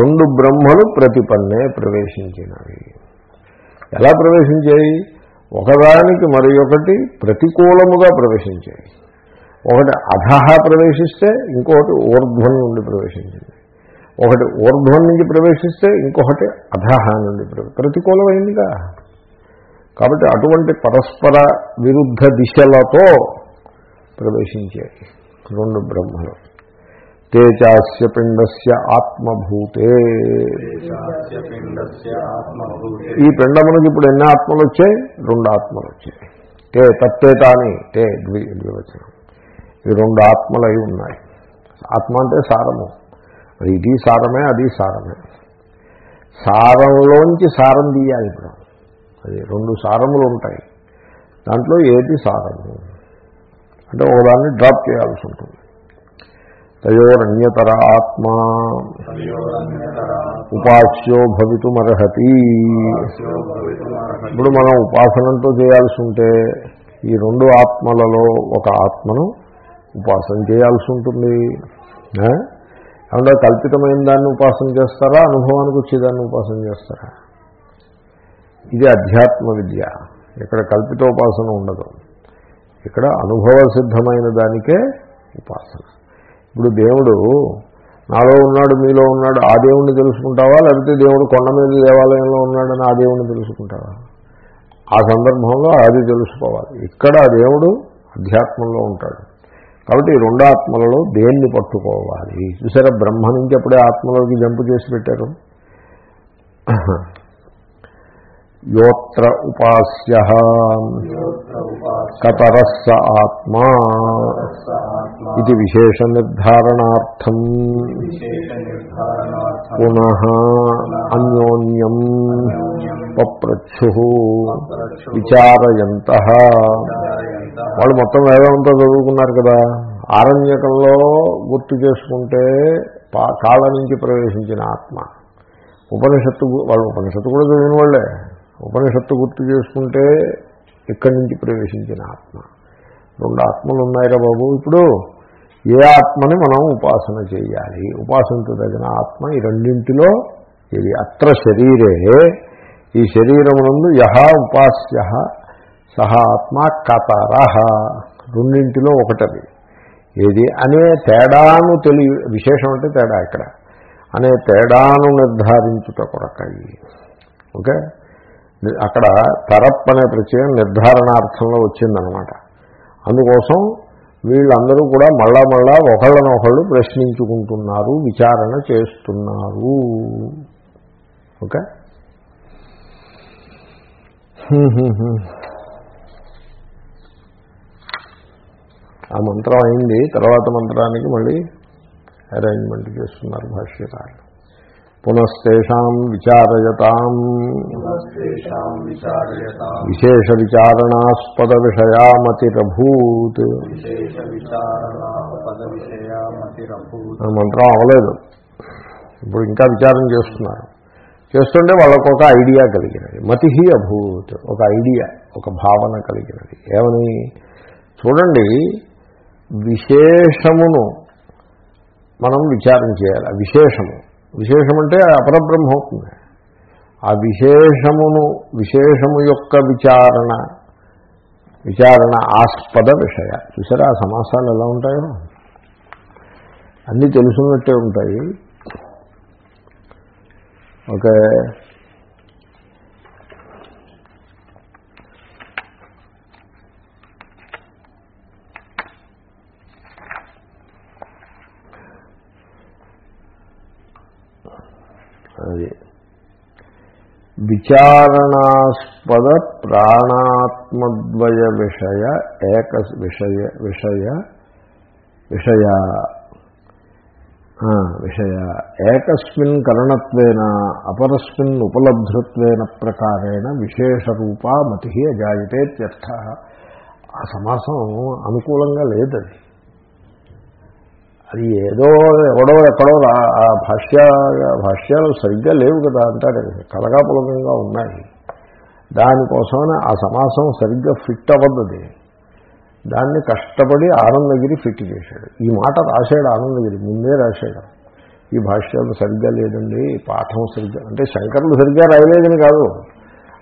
రెండు బ్రహ్మలు ప్రతిపన్నే ప్రవేశించినవి. ఎలా ప్రవేశించాయి? ఒకదానికి మరి ఒకటి ప్రతికూలముగా ప్రవేశించాయి. ఒకటి అధహ ప్రవేశిస్తే ఇంకొకటి ఊర్ధ్వం నుండి ప్రవేశించింది. ఒకటి ఊర్ధ్వం నుంచి ప్రవేశిస్తే ఇంకొకటి అధహ నుండి ప్రవే- ప్రతికూలమైందిగా? కాబట్టి అటువంటి పరస్పర విరుద్ధ దిశలతో ప్రవేశించాయి రెండు బ్రహ్మలు. తేజాస్య పిండస్య ఆత్మభూతే.
తేజాస్య పిండస్య ఆత్మభూతే.
ఈ పిండమునకి ఇప్పుడు ఎన్ని ఆత్మలు వచ్చాయి? రెండు ఆత్మలు వచ్చాయి. తే తత్తేతాని తే ద్వి ద్వివచనం. ఈ రెండు ఆత్మలు అయి ఉన్నాయి. ఆత్మ అంటే సారము. ఇది సారమే అది సారమే. సారంలోంచి సారం తీయాలి ఇప్పుడు. అది రెండు సారములు ఉంటాయి దాంట్లో ఏది సారము? అంటే ఒకదాన్ని డ్రాప్ చేయాల్సి ఉంటుంది తయోరణ్యతర ఆత్మ ఉపాస్యో భవితుమర్హతి. ఇప్పుడు మనం ఉపాసనంతో చేయాల్సి ఉంటే ఈ రెండు ఆత్మలలో ఒక ఆత్మను ఉపాసన చేయాల్సి ఉంటుంది ఏమంటే కల్పితమైన దాన్ని ఉపాసన చేస్తారా? అనుభవానికి వచ్చేదాన్ని ఉపాసన చేస్తారా? ఇది అధ్యాత్మ విద్య. ఇక్కడ కల్పితోపాసన ఉండదు. ఇక్కడ అనుభవ సిద్ధమైన దానికే ఉపాసన. ఇప్పుడు దేవుడు నాలో ఉన్నాడు మీలో ఉన్నాడు ఆ దేవుణ్ణి తెలుసుకుంటావా? లేకపోతే దేవుడు కొండ మీద దేవాలయంలో ఉన్నాడని ఆ దేవుణ్ణి తెలుసుకుంటావా? ఆ సందర్భంలో అది తెలుసుకోవాలి. ఇక్కడ ఆ దేవుడు అధ్యాత్మంలో ఉంటాడు. కాబట్టి ఈ రెండు ఆత్మలలో దేన్ని పట్టుకోవాలి? చూసారా బ్రహ్మ నుంచి అప్పుడే ఆత్మలోకి జంపు చేసి పెట్టారు. యోత్ర ఉపాస్య కతరస్స ఆత్మా ఇది విశేష నిర్ధారణార్థం పునః అన్యోన్యం
పప్రచ్చు
విచారయంత. వాళ్ళు మొత్తం వేదంతో చదువుకున్నారు కదా. ఆరణ్యకంలో గుర్తు చేసుకుంటే పా- కాళ్ళ నుంచి ప్రవేశించిన ఆత్మ. ఉపనిషత్తు వాళ్ళు ఉపనిషత్తు కూడా చదివిన వాళ్ళే. ఉపనిషత్తు గుర్తు చేసుకుంటే ఇక్కడి నుంచి ప్రవేశించిన ఆత్మ. రెండు ఆత్మలు ఉన్నాయిరా బాబు. ఇప్పుడు ఏ ఆత్మని మనం ఉపాసన చేయాలి? ఉపాసించదగిన ఆత్మ ఈ రెండింటిలో ఇది అత్ర శరీరే. ఈ శరీరమునందు యహ ఉపాస్య సహ ఆత్మ కతరహ. రెండింటిలో ఒకటది. ఏది? అనే తేడాను తెలియ విశేషం అంటే తేడా ఇక్కడ. అనే తేడాను నిర్ధారించుట కొరకాయి ఓకే? అక్కడ తరప్ అనే ప్రత్యయం నిర్ధారణార్థంలో వచ్చిందనమాట. అందుకోసం వీళ్ళందరూ కూడా మళ్ళా మళ్ళా ఒకళ్ళనొకళ్ళు ప్రశ్నించుకుంటున్నారు విచారణ చేస్తున్నారు. ఓకే? ఆ మంత్రం అయింది తర్వాత మంత్రానికి మళ్ళీ అరేంజ్మెంట్ చేస్తున్నారు భాష్యకారులు. పునస్తేషాం విచారయతాం. విశేష విచారణాస్పద ఆ మంత్రం అవలేదు. ఇప్పుడు ఇంకా విచారం చేస్తున్నారు. చేస్తుంటే వాళ్ళకు ఒక ఐడియా కలిగినది. మతి అభూత్. ఒక ఐడియా ఒక భావన కలిగినది. ఏమని? చూడండి విశేషమును మనం విచారం చేయాలి. విశేషము. విశేషం అంటే అపరబ్రహ్మ అవుతుంది. ఆ విశేషమును విశేషము యొక్క విచారణ విచారణ ఆస్పద విషయ. చూసారా ఆ సమాసాలు ఎలా ఉంటాయో? అన్నీ తెలుసున్నట్టే ఉంటాయి. ఓకే. అది. విచారణాస్పద ప్రాణాత్మద్వయ విషయ ఏక విషయ విషయ విషయ. విషయ. ఏకస్మిన్ కరణత్వేన అపరస్మిన్ ఉపలబ్ధత్వేన ప్రకారేణ విశేషరూపా మతి అజాయతే ఇత్యర్థ ఆ సమాసం అనుకూలంగా లేదది. అది ఏదో ఎవడో ఎక్కడో రా- ఆ భాష్య భాష్యాలు సరిగ్గా లేవు కదా అంటాడు కలగాపులకంగా ఉన్నాయి. దానికోసమని ఆ సమాసం సరిగ్గా ఫిట్ అవ్వద్దు దాన్ని కష్టపడి ఆనందగిరి ఫిట్ చేశాడు. ఈ మాట రాశాడు ఆనందగిరి ముందే రాశాడు. ఈ భాష్యాలు సరిగ్గా లేదండి పాఠం సరిగ్గా అంటే శంకరులు సరిగ్గా రాయలేదని కాదు.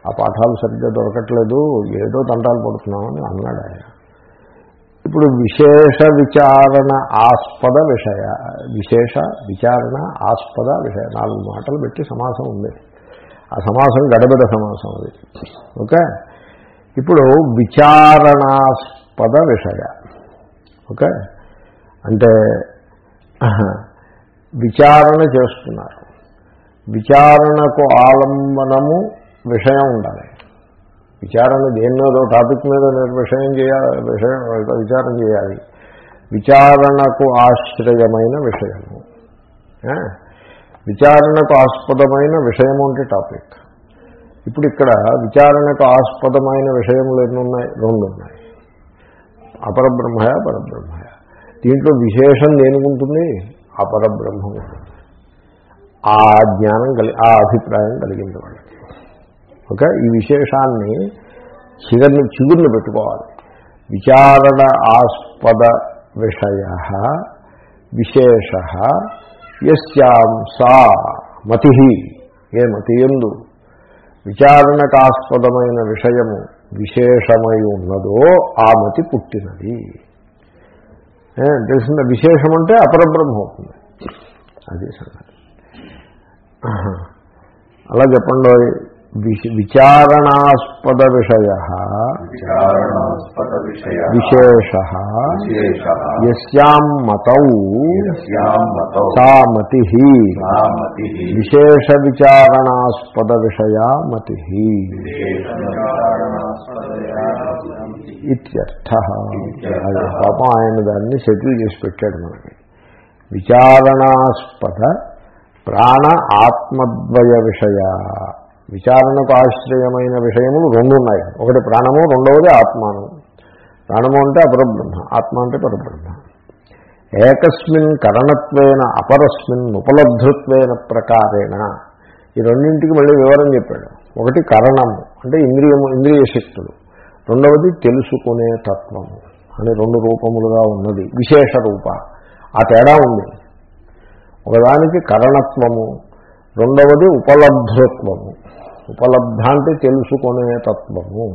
ఆ పాఠాలు సరిగ్గా దొరకట్లేదు ఏదో తంటాలు పడుతున్నామని అన్నాడు ఆయన. ఇప్పుడు విశేష విచారణ ఆస్పద విషయ. విశేష విచారణ ఆస్పద విషయ. నాలుగు మాటలు పెట్టి సమాసం ఉంది. ఆ సమాసం గడబిడ సమాసం అది. ఓకే? ఇప్పుడు విచారణాస్పద విషయ. ఓకే? అంటే విచారణ చేస్తున్నారు. విచారణకు ఆలంబనము విషయం ఉండాలి. విచారణ దేని మీద టాపిక్ మీద నేను విషయం చేయాలి విషయం విచారం చేయాలి. విచారణకు ఆశ్రయమైన విషయము. విచారణకు ఆస్పదమైన విషయము అంటే టాపిక్ ఇప్పుడు ఇక్కడ విచారణకు ఆస్పదమైన విషయములు ఎన్ని ఉన్నాయి? రెండు ఉన్నాయి. అపరబ్రహ్మయ పరబ్రహ్మయ? దీంట్లో విశేషం దేనికుంటుంది? అపరబ్రహ్మ ఉంటుంది ఆ జ్ఞానం కలి ఆ అభిప్రాయం కలిగింది వాళ్ళు ఓకే ఈ విశేషాన్ని చిగుర్ని చిగుర్ని పెట్టుకోవాలి. విచారణ ఆస్పద విషయ విశేష యస్యాం సా మతి ఏ మతి ఎందు? విచారణకాస్పదమైన విషయము విశేషమై ఉన్నదో ఆ మతి పుట్టినది. తెలిసిన విశేషం అంటే అపరబ్రహ్మ అవుతుంది. అది సంగతి. అలా చెప్పండి విచారణాస్పద విషయ విశేష యస్యాం మతౌ సా మతి విశేష విచారణాస్పద విషయా మతి ఇత్యర్థ. పాపం ఆయన దాన్ని సెటిల్ చేసి పెట్టాడు మనకి. విచారణాస్పద ప్రాణ ఆత్మద్వయ విషయ. విచారణకు ఆశ్రయమైన విషయములు రెండు ఉన్నాయి ఒకటి ప్రాణము రెండవది ఆత్మాను. ప్రాణము అంటే అపరబ్రహ్మ ఆత్మ అంటే పరబ్రహ్మ. ఏకస్మిన్ కరణత్వేన అపరస్మిన్ ఉపలబ్ధత్వేన ప్రకారేణ. ఈ రెండింటికి మళ్ళీ వివరం చెప్పాడు. ఒకటి కరణము అంటే ఇంద్రియము ఇంద్రియ శక్తులు. రెండవది తెలుసుకునే తత్వము అని రెండు రూపములుగా ఉన్నది. విశేష రూప. ఆ తేడా ఉంది. ఒకదానికి కరణత్వము రెండవది ఉపలబ్ధత్వము. ఉపలబ్ధ అంటే తెలుసుకునే తత్వము.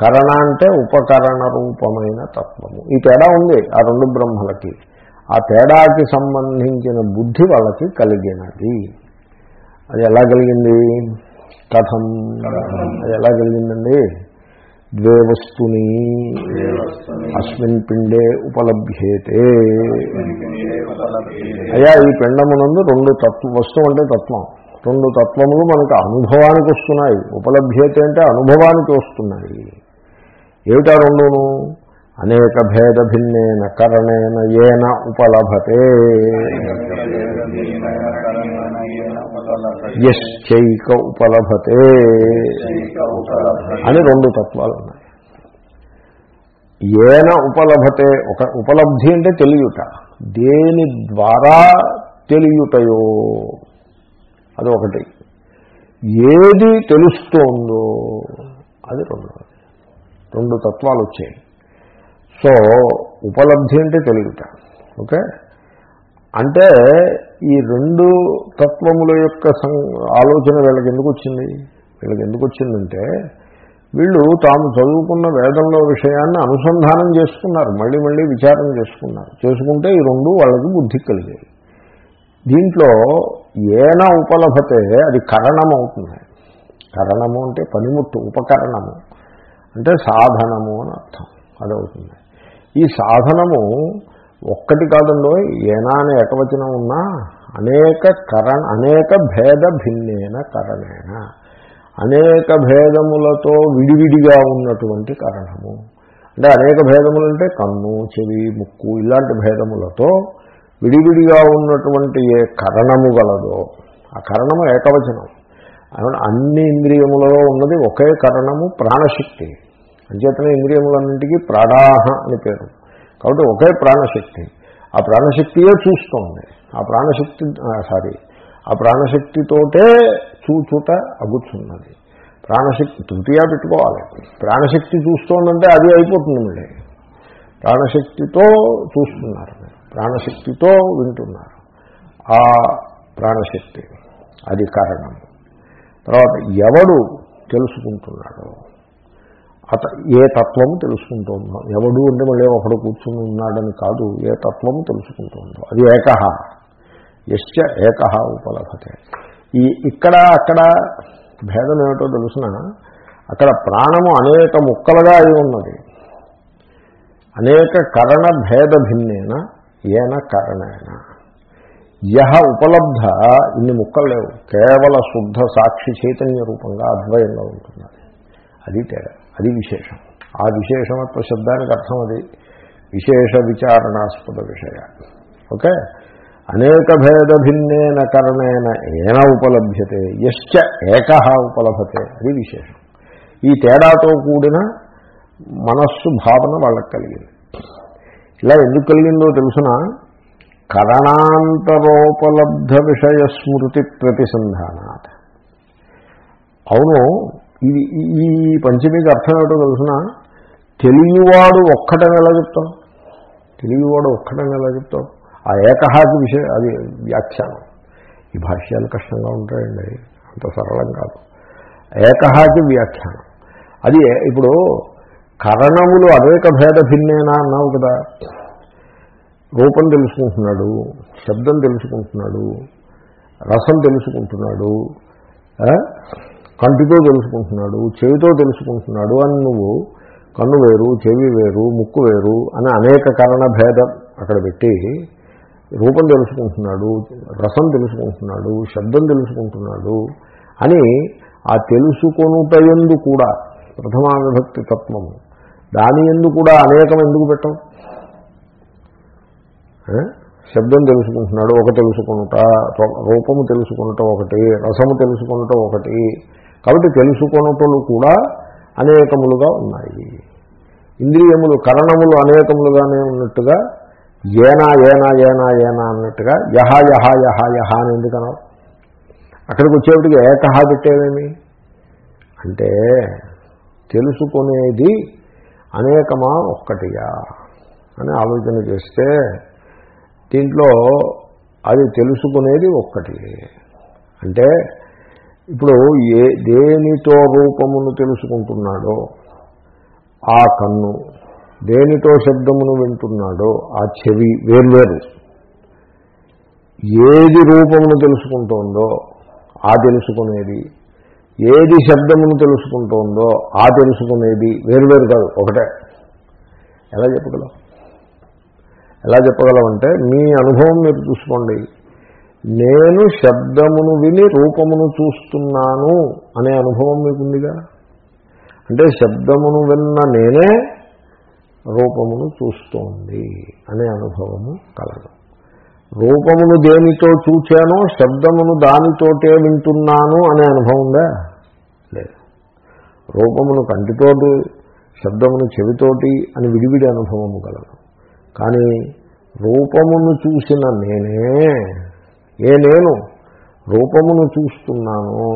కరణ అంటే ఉపకరణ రూపమైన తత్వము. ఈ తేడా ఉంది ఆ రెండు బ్రహ్మలకి. ఆ తేడాకి సంబంధించిన బుద్ధి వాళ్ళకి కలిగినది. అది ఎలా కలిగింది? కథం. అది ఎలా కలిగిందండి? ద్వే వస్తుని అస్మిన్ పిండే ఉపలభ్యేతే. అయ్యా ఈ పిండమునందు రెండు తత్వ వస్తువు అంటే తత్వం. రెండు తత్వములు మనకు అనుభవానికి వస్తున్నాయి. ఉపలభ్యత అంటే అనుభవానికి వస్తున్నాయి. ఏమిటా రెండును? అనేక భేద భిన్నేన కరణేన ఏన ఉపలభతే. యశ్చైక ఉపలభతే. అని రెండు తత్వాలు ఉన్నాయి. ఏన ఉపలభతే ఒక ఉపలబ్ధి అంటే తెలియట. దేని ద్వారా తెలియటయో? అది ఒకటి ఏది తెలుస్తోందో అది రెండవది రెండు తత్వాలు వచ్చాయి సో ఉపలబ్ధి అంటే తెలియట. ఓకే? అంటే ఈ రెండు తత్వముల యొక్క సం ఆలోచన వీళ్ళకి ఎందుకు వచ్చింది వీళ్ళకి ఎందుకు వచ్చిందంటే వీళ్ళు తాము చదువుకున్న వేదంలో విషయాన్ని అనుసంధానం చేసుకున్నారు. మళ్ళీ మళ్ళీ విచారం చేసుకున్నారు. చేసుకుంటే ఈ రెండు వాళ్ళకి బుద్ధి కలిగాయి దీంట్లో ఏన ఉపలభతే అది కరణమవుతుంది కరణము అంటే పనిముట్టు ఉపకరణము. అంటే సాధనము అని అర్థం. అదవుతుంది. ఈ సాధనము ఒక్కటి కాదండో ఏనా అనే ఏకవచనం ఉన్నా అనేక కరణ అనేక భేద భిన్నేన కరణేన. అనేక భేదములతో విడివిడిగా ఉన్నటువంటి కరణము. అంటే అనేక భేదములు అంటే కన్ను చెవి ముక్కు ఇలాంటి భేదములతో విడివిడిగా ఉన్నటువంటి ఏ కరణము గలదో ఆ కరణము ఏకవచనం. అన్ని ఇంద్రియములలో ఉన్నది ఒకే కరణము ప్రాణశక్తి. అంచేతనే ఇంద్రియములన్నింటికీ ప్రాణాహ అని పేరు. కాబట్టి ఒకే ప్రాణశక్తి. ఆ ప్రాణశక్తియే చూస్తోంది. ఆ ప్రాణశక్తి సారీ ఆ ప్రాణశక్తితోటే చూచుట అగుచున్నది. ప్రాణశక్తి తృతీయ పెట్టుకోవాలి. ప్రాణశక్తి చూస్తోందంటే అది అయిపోతుంది మళ్ళీ. ప్రాణశక్తితో చూస్తున్నారు మీరు. ప్రాణశక్తితో వింటున్నారు. ఆ ప్రాణశక్తి అది కారణం. తర్వాత ఎవడు తెలుసుకుంటున్నాడో అత ఏ తత్వము తెలుసుకుంటుందో ఎవడు అంటే మళ్ళీ ఒకడు కూర్చుని ఉన్నాడని కాదు ఏ తత్వము తెలుసుకుంటుందో అది ఏకహ ఎశ్చ ఏకహ ఉపలభతే. ఈ ఇక్కడ అక్కడ భేదం ఏమిటో తెలుసిన అక్కడ ప్రాణము అనేక ముక్కలుగా అయి ఉన్నది. అనేక కరణ భేద భిన్నేన ఏన కరణేన. యహ ఉపలబ్ధ ఇన్ని ముక్కలు లేవు కేవల శుద్ధ సాక్షి చైతన్య రూపంగా అద్వయంగా ఉంటుంది. అది తేడా అది విశేషం. ఆ విశేషమత్వ శబ్దానికి అర్థం అది. విశేష విచారణాస్పద విషయ. ఓకే? అనేక భేద భిన్నేన కరణేన ఏన ఉపలభ్యతే యశ్చ ఏక ఉపలభతే. అది విశేషం. ఈ తేడాతో కూడిన మనస్సు భావన వాళ్ళకి కలిగింది. ఇలా ఎందుకు కలిగిందో తెలుసిన? కరణాంతరోపలబ్ధ విషయ స్మృతి ప్రతిసంధానాత్. అవును ఇది ఈ పంచమీకి అర్థం ఏమిటో తెలుసిన? తెలియవాడు ఒక్కటని ఎలా చెప్తాం తెలియవాడు ఒక్కటని ఎలా చెప్తాం ఆ ఏకహాకి విషయం అది వ్యాఖ్యానం. ఈ భాష్యాలు కష్టంగా ఉంటాయండి అంత సరళం కాదు. ఏకహాకి వ్యాఖ్యానం. అది ఇప్పుడు కరణములు అనేక భేద భిన్నేనా అన్నావు కదా. రూపం తెలుసుకుంటున్నాడు శబ్దం తెలుసుకుంటున్నాడు రసం తెలుసుకుంటున్నాడు కంటితో తెలుసుకుంటున్నాడు చెవితో తెలుసుకుంటున్నాడు అని నువ్వు కన్ను వేరు చెవి వేరు ముక్కు వేరు అని అనేక కారణ భేదం అక్కడ పెట్టి రూపం తెలుసుకుంటున్నాడు రసం తెలుసుకుంటున్నాడు శబ్దం తెలుసుకుంటున్నాడు అని ఆ తెలుసుకొనుటయందు కూడా ప్రథమావిభక్తి తత్వము. దాని ఎందు కూడా అనేకం ఎందుకు పెట్టం? శబ్దం తెలుసుకుంటున్నాడు ఒక తెలుసుకునుట రూపము తెలుసుకునుట ఒకటి రసము తెలుసుకునుట ఒకటి. కాబట్టి తెలుసుకొనుటలు కూడా అనేకములుగా ఉన్నాయి. ఇంద్రియములు కరణములు అనేకములుగానే ఉన్నట్టుగా ఏనా ఏనా ఏనా ఏనా అన్నట్టుగా యహ యహ యహ యహ అని ఎందుకన్నావు అక్కడికి వచ్చేప్పటికి ఏకహ పెట్టేవేమి అంటే తెలుసుకునేది అనేకమా ఒక్కటిగా అని ఆలోచన చేస్తే దీంట్లో అది తెలుసుకునేది ఒక్కటి. అంటే ఇప్పుడు ఏ దేనితో రూపమును తెలుసుకుంటున్నాడో ఆ కన్ను దేనితో శబ్దమును వింటున్నాడో ఆ చెవి వేర్వేరు. ఏది రూపమును తెలుసుకుంటోందో ఆ తెలుసుకునేది ఏది శబ్దమును తెలుసుకుంటోందో ఆ తెలుసుకునేది వేరువేరు కాదు ఒకటే. ఎలా చెప్పగలం? ఎలా చెప్పగలమంటే మీ అనుభవం మీరు చూసుకోండి. నేను శబ్దమును విని రూపమును చూస్తున్నాను అనే అనుభవం మీకుందిగా? అంటే శబ్దమును విన్న నేనే రూపమును చూస్తోంది అనే అనుభవము కలదు. రూపమును దేనితో చూచానో శబ్దమును దానితోటే వింటున్నాను అనే అనుభవం ఉందా? లేదు. రూపమును కంటితోటి శబ్దమును చెవితోటి అని విడివిడి అనుభవము కలదు. కానీ రూపమును చూసిన నేనే ఏ నేను రూపమును చూస్తున్నాను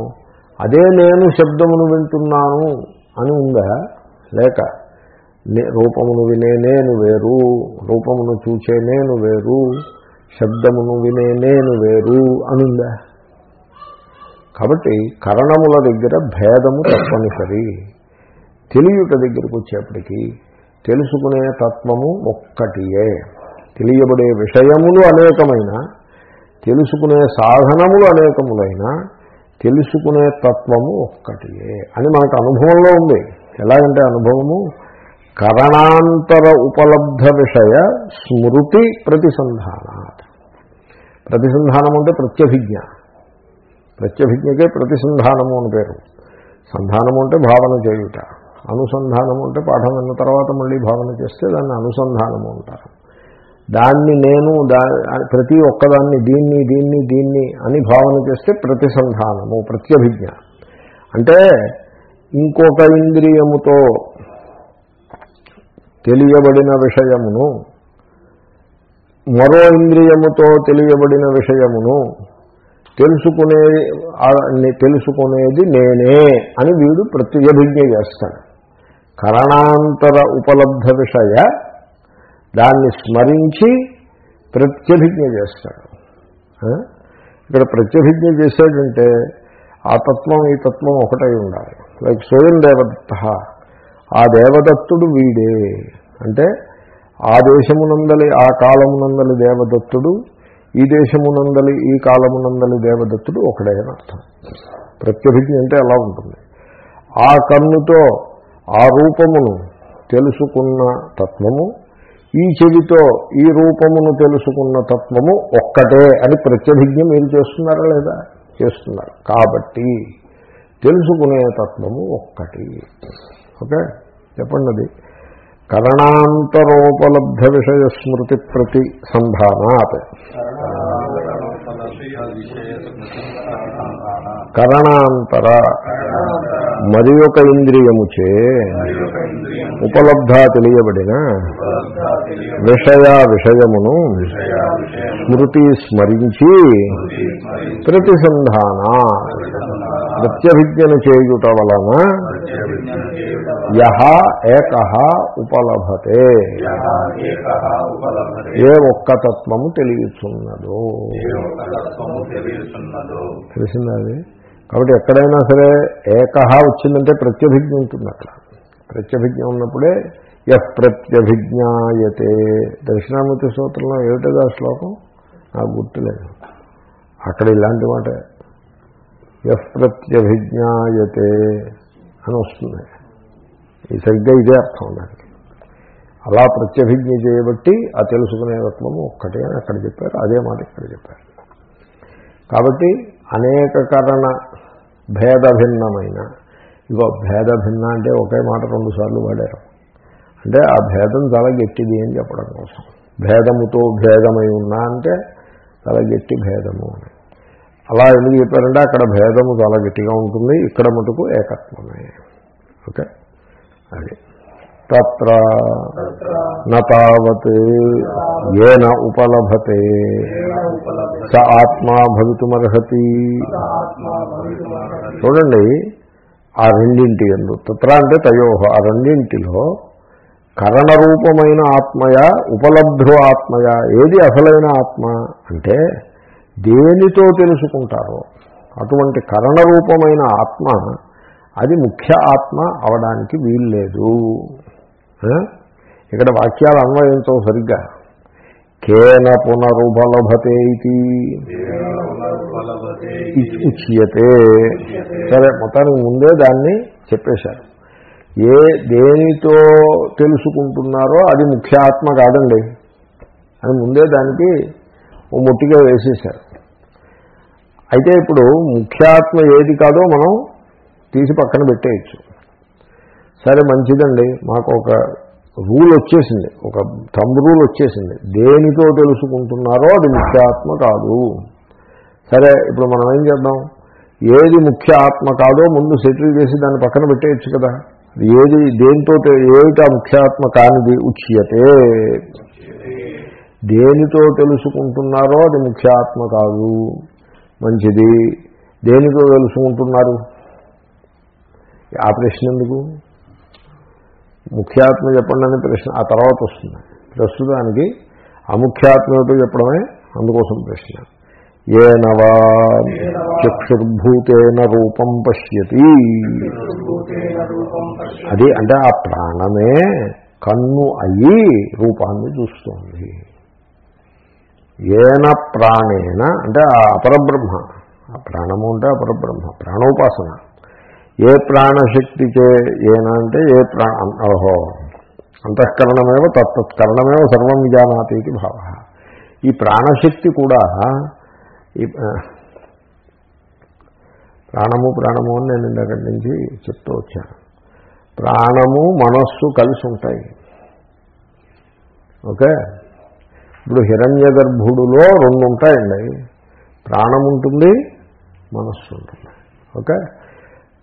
అదే నేను శబ్దమును వింటున్నాను అని ఉందా? లేక రూపమును వినే నేను వేరు రూపమును చూచే నేను వేరు శబ్దమును వినే నేను వేరు అనుందా? కాబట్టి కరణముల దగ్గర భేదము తప్పనిసరి. తెలియట దగ్గరికి వచ్చేప్పటికీ తెలుసుకునే తత్వము ఒక్కటియే. తెలియబడే విషయములు అనేకమైన తెలుసుకునే సాధనములు అనేకములైన తెలుసుకునే తత్వము ఒక్కటియే అని మనకు అనుభవంలో ఉంది. ఎలాగంటే అనుభవము? కరణాంతర ఉపలబ్ధ విషయ స్మృతి ప్రతిసంధాన. ప్రతిసంధానం అంటే ప్రత్యభిజ్ఞ. ప్రత్యభిజ్ఞకే ప్రతిసంధానము అని పేరు. సంధానము అంటే భావన చేయుట. అనుసంధానము అంటే పాఠం విన్న తర్వాత మళ్ళీ భావన చేస్తే దాన్ని అనుసంధానము అంటారు. దాన్ని నేను దా ప్రతి ఒక్కదాన్ని దీన్ని దీన్ని దీన్ని అని భావన చేస్తే ప్రతిసంధానము ప్రత్యభిజ్ఞ. అంటే ఇంకొక ఇంద్రియముతో తెలియబడిన విషయమును మరో ఇంద్రియముతో తెలియబడిన విషయమును తెలుసుకునే తెలుసుకునేది నేనే అని వీడు ప్రత్యభిజ్ఞ చేస్తాడు. కరణాంతర ఉపలబ్ధ విషయ దాన్ని స్మరించి ప్రత్యభిజ్ఞ చేస్తాడు. ఇక్కడ ప్రత్యభిజ్ఞ చేసేటంటే ఆ తత్వం ఈ తత్వం ఒకటై ఉండాలి. లైక్ స్వయం దేవదత్త ఆ దేవదత్తుడు వీడే. అంటే ఆ దేశమునందలి ఆ కాలమునందలి దేవదత్తుడు ఈ దేశమునందలి ఈ కాలమునందలి దేవదత్తుడు ఒకడే అని అర్థం. ప్రత్యభిజ్ఞ అంటే అలా ఉంటుంది? ఆ కన్నుతో ఆ రూపమును తెలుసుకున్న తత్వము ఈ చెవితో ఈ రూపమును తెలుసుకున్న తత్వము ఒక్కటే అని ప్రత్యభిజ్ఞ మీరు చేస్తున్నారా లేదా? చేస్తున్నారు. కాబట్టి తెలుసుకునే తత్వము ఒక్కటి. ఓకే? చెప్పండి అది. కరణాంతరోపలబ్ధ విషయ స్మృతి ప్రతి సంధానాత్ కరణాంతర మరి ఒక ఇంద్రియముచే ఉపలబ్ధ తెలియబడిన విషయ విషయమును స్మృతి స్మరించి ప్రతిసంధానా ప్రత్యభిజ్ఞను చేయుట వలన యహ ఏక ఉపలభతే. ఏ ఒక్క తత్వము తెలియచున్నదో. తెలిసిందా కాబట్టి ఎక్కడైనా సరే ఏకహ వచ్చిందంటే ప్రత్యభిజ్ఞ ఉంటుంది అట్లా ప్రత్యభిజ్ఞ ఉన్నప్పుడే ఎఫ్ ప్రత్యభిజ్ఞాయతే. దక్షిణామూర్తి సూత్రంలో ఏమిటది ఆ శ్లోకం? నాకు గుర్తులేదు. అక్కడ ఇలాంటి మాట ఎఫ్ అని వస్తుంది. ఈ సరిగ్గా ఇదే అర్థం దానికి. అలా ప్రత్యభిజ్ఞ చేయబట్టి ఆ తెలుసుకునే తత్వము ఒక్కటే అని అక్కడ చెప్పారు. అదే మాట ఇక్కడ చెప్పారు. కాబట్టి అనేక కరణ భేద భిన్నమైన ఇగో భేద భిన్న అంటే ఒకే మాట రెండుసార్లు వాడారు. అంటే ఆ భేదం చాలా గట్టిది అని చెప్పడం కోసం. భేదముతో భేదమై ఉన్నా అంటే చాలా గట్టి భేదము అని. అలా ఎందుకు చెప్పారంటే అక్కడ భేదము చాలా గట్టిగా ఉంటుంది. ఇక్కడ మటుకు ఏకత్వమే. ఓకే? అది. తత్ర నతావత్ ఏన ఉపలభతే. స ఆత్మా భవితుమర్హతి. చూడండి ఆ రెండింటి ఎందు. తత్ర అంటే తయోహ ఆ రెండింటిలో కరణరూపమైన ఆత్మయ ఉపలబ్ధో ఆత్మయ ఏది అసలైన ఆత్మ అంటే దేనితో తెలుసుకుంటారో అటువంటి కరణరూపమైన ఆత్మ అది ముఖ్య ఆత్మ అవడానికి వీల్లేదు. ఇక్కడ వాక్యాలు అన్వయంతో సరిగ్గా కేన పునరుపలభతే ఇది. ఉచ్యతే. సరే మొత్తానికి ముందే దాన్ని చెప్పేశారు. ఏ దేనితో తెలుసుకుంటున్నారో అది ముఖ్య ఆత్మ కాదండి. అని ముందే దానికి ఓ ముట్టిగా వేసేశారు. అయితే ఇప్పుడు ముఖ్యాత్మ ఏది కాదో మనం తీసి పక్కన పెట్టేయచ్చు. సరే మంచిదండి. మాకు ఒక రూల్ వచ్చేసింది. ఒక థమ్ రూల్ వచ్చేసింది. దేనితో తెలుసుకుంటున్నారో అది ముఖ్యాత్మ కాదు. సరే ఇప్పుడు మనం ఏం చేద్దాం? ఏది ముఖ్య ఆత్మ కాదో ముందు సెటిల్ చేసి దాన్ని పక్కన పెట్టేయచ్చు కదా. ఏది దేనితో తె- ఏమిటి ఆ ముఖ్యాత్మ కానిది? ఉచ్యతే. దేనితో తెలుసుకుంటున్నారో అది ముఖ్యాత్మ కాదు. మంచిది. దేనితో తెలుసుకుంటున్నారు? ఆ ప్రశ్న ఎందుకు? ముఖ్యాత్మ చెప్పండి అనే ప్రశ్న. ఆ తర్వాత వస్తుంది. ప్రస్తుతానికి అముఖ్యాత్మతో చెప్పడమే అందుకోసం ప్రశ్న. ఏనవా చక్షుర్భూతేన రూపం పశ్యతి. అది అంటే ఆ ప్రాణమే కన్ను అయ్యి రూపాన్ని చూస్తోంది. ఏన ప్రాణేన అంటే ఆ అపరబ్రహ్మ. ఆ ప్రాణము అంటే అపరబ్రహ్మ ప్రాణోపాసన. ఏ ప్రాణశక్తిచే ఏన అంటే ఏ ప్రా ఓహో. అంతఃకరణమేవ తత్తత్కరణమేవ సర్వం విజానాతి ఇది భావ. ఈ ప్రాణశక్తి కూడా ఈ ప్రాణము ప్రాణము అని నేను ఇందాక నుంచి చెప్తూ వచ్చాను. ప్రాణము మనస్సు కలిసి ఉంటాయి. ఓకే? ఇప్పుడు హిరణ్య గర్భుడులో రెండు ఉంటాయండి ప్రాణం ఉంటుంది మనస్సు ఉంటుంది ఓకే?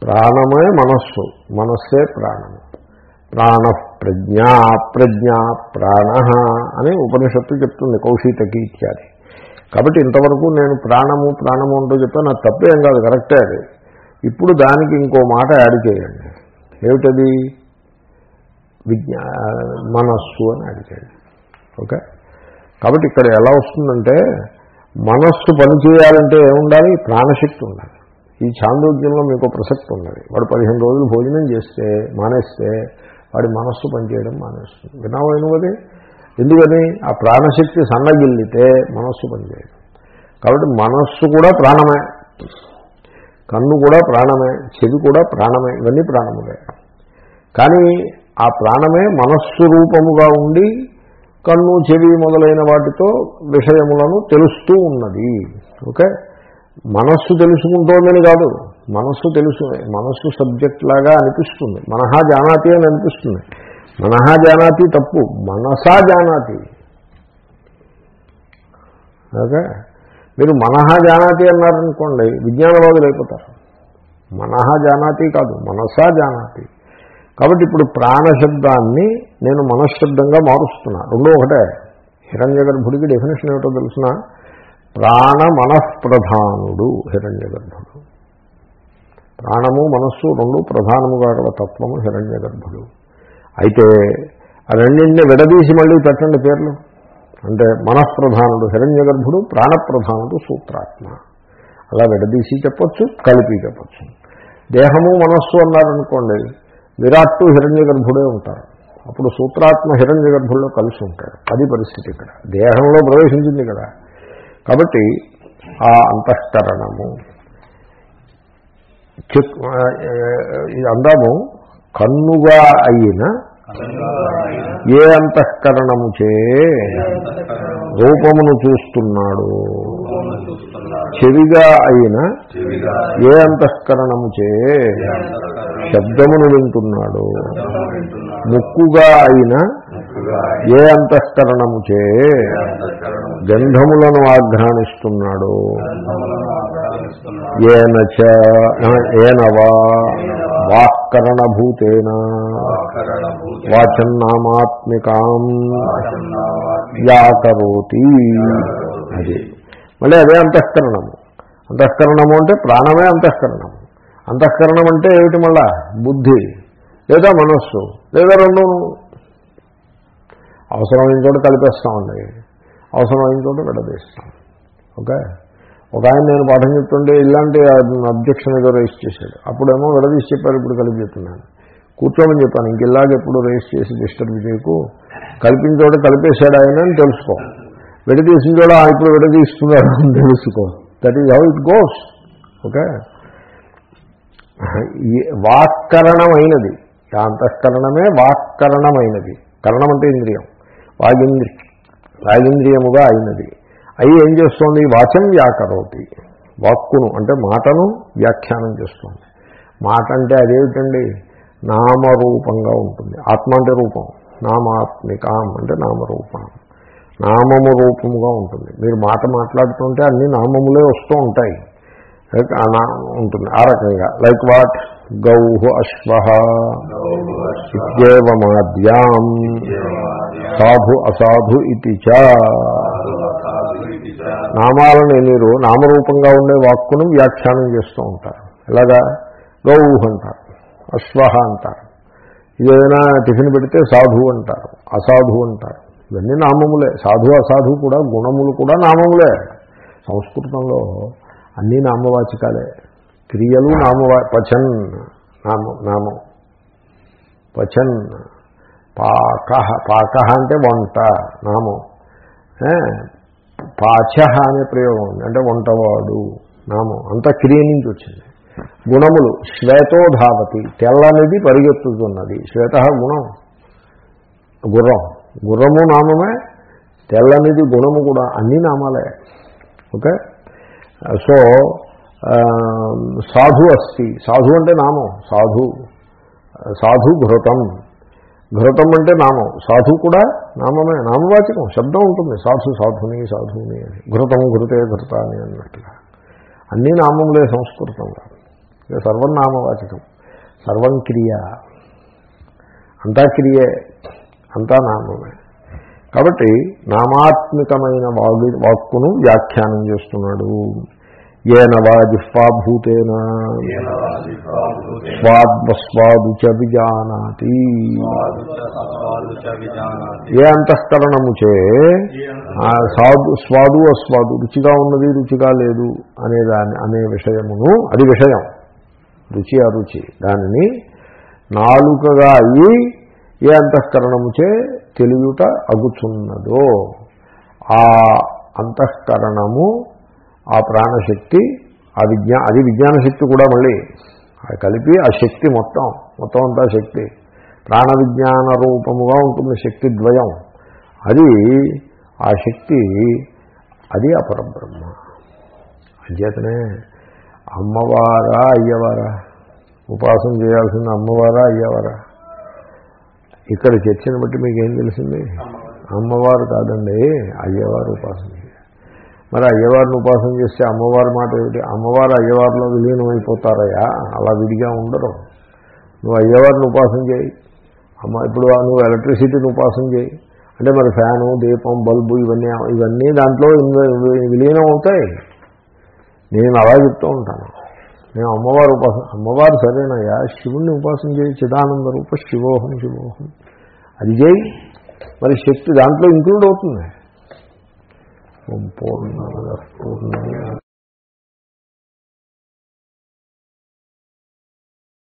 ప్రాణమే మనస్సు మనస్సే ప్రాణము. ప్రాణ ప్రజ్ఞ ప్రజ్ఞ ప్రాణ అని ఉపనిషత్తు చెప్తుంది కౌశీతకి ఇత్యాది. కాబట్టి ఇంతవరకు నేను ప్రాణము ప్రాణము అంటూ చెప్పాను నాకు తప్పేం కాదు కరెక్టే అది. ఇప్పుడు దానికి ఇంకో మాట యాడ్ చేయండి. ఏమిటది? విజ్ఞా మనస్సు అని యాడ్ చేయండి. ఓకే? కాబట్టి ఇక్కడ ఎలా వస్తుందంటే మనస్సు పనిచేయాలంటే ఏముండాలి? ప్రాణశక్తి ఉండాలి. ఈ చాంద్రోగ్యంలో మీకు ప్రసక్తి ఉన్నది. వాడు పదిహేను రోజులు భోజనం చేస్తే మానేస్తే వాడి మనస్సు పనిచేయడం మానేస్తుంది. వినామైనది ఎందుకని? ఆ ప్రాణశక్తి సన్నగిల్లితే మనస్సు పనిచేయడం కాబట్టి మనస్సు కూడా ప్రాణమే. కన్ను కూడా ప్రాణమే. చెవి కూడా ప్రాణమే. ఇవన్నీ ప్రాణములే. కానీ ఆ ప్రాణమే మనస్సు రూపముగా ఉండి కన్ను చెవి మొదలైన వాటితో విషయములను తెలుస్తూ ఉన్నది. ఓకే? మనస్సు తెలుసుకుంటోందని కాదు. మనస్సు తెలుసు మనస్సు సబ్జెక్ట్ లాగా అనిపిస్తుంది. మనహా జానాతి అని అనిపిస్తుంది. మనహా జానాతి తప్పు. మనసా జానాతి. ఓకే? మీరు మనహా జానాతి అన్నారనుకోండి విజ్ఞానవాదులు అయిపోతారు. మనహా జానాతి కాదు మనసా జానాతి. కాబట్టి ఇప్పుడు ప్రాణశబ్దాన్ని నేను మనశ్శబ్దంగా మారుస్తున్నా. రెండో ఒకటే. హిరణ్య గర్భుడికి డెఫినేషన్ ఏమిటో తెలిసిన? ప్రాణ మనఃప్రధానుడు హిరణ్య గర్భుడు. ప్రాణము మనస్సు రెండు ప్రధానముగా గల తత్వము హిరణ్య గర్భుడు. అయితే ఆ రెండింటిని విడదీసి మళ్ళీ పెట్టండి పేర్లు. అంటే మనఃప్రధానుడు హిరణ్య గర్భుడు ప్రాణప్రధానుడు సూత్రాత్మ. అలా విడదీసి చెప్పచ్చు కలిపి చెప్పచ్చు. దేహము మనస్సు అన్నారనుకోండి విరాట్టు హిరణ్య గర్భుడే ఉంటారు అప్పుడు సూత్రాత్మ హిరణ్య గర్భుల్లో కలిసి ఉంటాడు. అది పరిస్థితి ఇక్కడ. దేహంలో ప్రవేశించింది కదా. కాబట్టి ఆ అంతఃకరణము ఇది అందాము కన్నుగా అయిన ఏ అంతఃకరణము చే రూపమును చూస్తున్నాడు? చెవిగా అయిన ఏ అంతఃకరణము చే శబ్దమును వింటున్నాడు? ముక్కుగా అయిన ఏ అంతఃకరణము చే గంధములను ఆఘ్రాణిస్తున్నాడు? ఏనచ ఏనవా వాక్కరణభూతేన వాచన్నామాత్మికాం వ్యాకరోతి అది మళ్ళీ అదే అంతఃకరణము. అంతఃకరణము అంటే ప్రాణమే అంతఃకరణము. అంతఃకరణం అంటే ఏమిటి మళ్ళా? బుద్ధి. లేదా మనస్సు. లేదా రెండును. అవసరమైన చోట కలిపేస్తామండి. అవసరమైన చోట విడదీస్తాం. ఓకే? ఒక ఆయన నేను పాఠం చెప్తుంటే ఇలాంటి అబ్జెక్షన్ ఏదో రేస్ చేశాడు. అప్పుడేమో విడదీసి చెప్పారు ఇప్పుడు కలిపి చెప్తున్నాను. కూర్చోమని చెప్పాను ఇంక ఇలాగ ఎప్పుడు రేస్ చేసి డిస్టర్బ్ చేయకు. కలిపిన చోట కలిపేశాడు ఆయన అని తెలుసుకో. విడదీసిన చోట ఇప్పుడు విడదీస్తున్నాడు అని తెలుసుకో. That is how it goes okay వాక్కరణమైనది. అంతఃకరణమే వాక్కరణమైనది. కరణం అంటే ఇంద్రియం. వాగింద్రి వాగింద్రియముగా అయినది. అవి ఏం చేస్తోంది? వాచం వ్యాకరోతి. వాక్కును అంటే మాటను వ్యాఖ్యానం చేస్తుంది. మాట అంటే అదేమిటండి? నామరూపంగా ఉంటుంది. ఆత్మ అంటే రూపం. నామాత్మికాం అంటే నామరూపం. నామము రూపముగా ఉంటుంది. మీరు మాట మాట్లాడుతుంటే అన్ని నామములే వస్తూ ఉంటాయి. ఉంటుంది. ఆ రకంగా. Like what? గౌ అశ్వ ఇత్యేవమాద్యాం. సాధు అసాధు ఇది చ. నామాలని మీరు నామరూపంగా ఉండే వాక్కును వ్యాఖ్యానం చేస్తూ ఉంటారు. ఎలాగా? గౌ అంటారు అశ్వహ అంటారు. ఏదైనా టిఫిన్ పెడితే సాధు అంటారు అసాధు అంటారు. ఇవన్నీ నామములే. సాధు అసాధు కూడా గుణములు కూడా నామములే. సంస్కృతంలో అన్నీ నామవాచకాలే. క్రియలు నామవా పచన్ నామం నామం. పచన్ పాక పాక అంటే వంట నామం. పాచ అనే ప్రయోగం ఉంది. అంటే వంటవాడు నామం. అంతా క్రియ నుంచి వచ్చింది. గుణములు శ్వేతో ధావతి తెల్లనిది పరిగెత్తుతున్నది. శ్వేత గుణం. గుర్రం. గుర్రము నామమే. తెల్లనిది గుణము కూడా. అన్ని నామాలే. ఓకే? సో సాధు అస్తి. సాధు అంటే నామం. సాధు. సాధు ఘృతం. ఘృతం అంటే నామం. సాధు కూడా నామమే. నామవాచకం. శబ్దం ఉంటుంది. సాధు సాధుని సాధుని అని. ఘృతం ఘృతే ఘృత అని అన్నట్టుగా. అన్నీ నామంలే సంస్కృతంలో సర్వం నామవాచకం. సర్వం క్రియ. అంతా క్రియే. అంతా నామమే. కాబట్టి నామాత్మికమైన వాగు వాక్కును వ్యాఖ్యానం చేస్తున్నాడు. ఏన వా జిహ్వాభూతేన స్వాద్వస్వాదు చ విజానాతి. ఏ అంతఃకరణము చే సాధు స్వాదు అస్వాదు రుచిగా ఉన్నది రుచిగా లేదు అనే దాని అనే విషయమును అది విషయం. రుచి అరుచి దానిని నాలుకగా అయ్యి ఏ అంతఃకరణము చే తెలియుట అగుచున్నదో. ఆ అంతఃకరణము ఆ ప్రాణశక్తి ఆ విజ్ఞా అది విజ్ఞాన శక్తి కూడా మళ్ళీ అది కలిపి ఆ శక్తి మొత్తం మొత్తం అంతా శక్తి. ప్రాణ విజ్ఞాన రూపముగా ఉంటుంది శక్తి ద్వయం. అది ఆ శక్తి అది అపరబ్రహ్మ అంచేతనే అమ్మవారా అయ్యవారా? ఉపాసన చేయాల్సిన అమ్మవారా అయ్యవారా? ఇక్కడ చర్చను బట్టి మీకు ఏం తెలిసింది అమ్మవారు కాదండి అయ్యవారు ఉపాసన. మరి అయ్యవారిని ఉపాసన చేస్తే అమ్మవారి మాట ఏమిటి? అమ్మవారు అయ్యవారిలో విలీనం అయిపోతారయ్యా అలా విడిగా ఉండరు. నువ్వు అయ్యవారిని ఉపాసన చేయి. అమ్మ ఇప్పుడు నువ్వు ఎలక్ట్రిసిటీని ఉపాసన చేయి. అంటే మరి ఫ్యాను దీపం బల్బు ఇవన్నీ ఇవన్నీ దాంట్లో విలీనం అవుతాయి. నేను అలా చెప్తూ ఉంటాను. నేను అమ్మవారు ఉపాసన అమ్మవారు సరేనయ్యా. శివుణ్ణి ఉపాసన చేయి. చిదానంద రూప శివోహం శివోహం. అది చేయి. మరి శక్తి దాంట్లో ఇంక్లూడ్ అవుతుంది. ఓం పూర్ణ పూర్ణ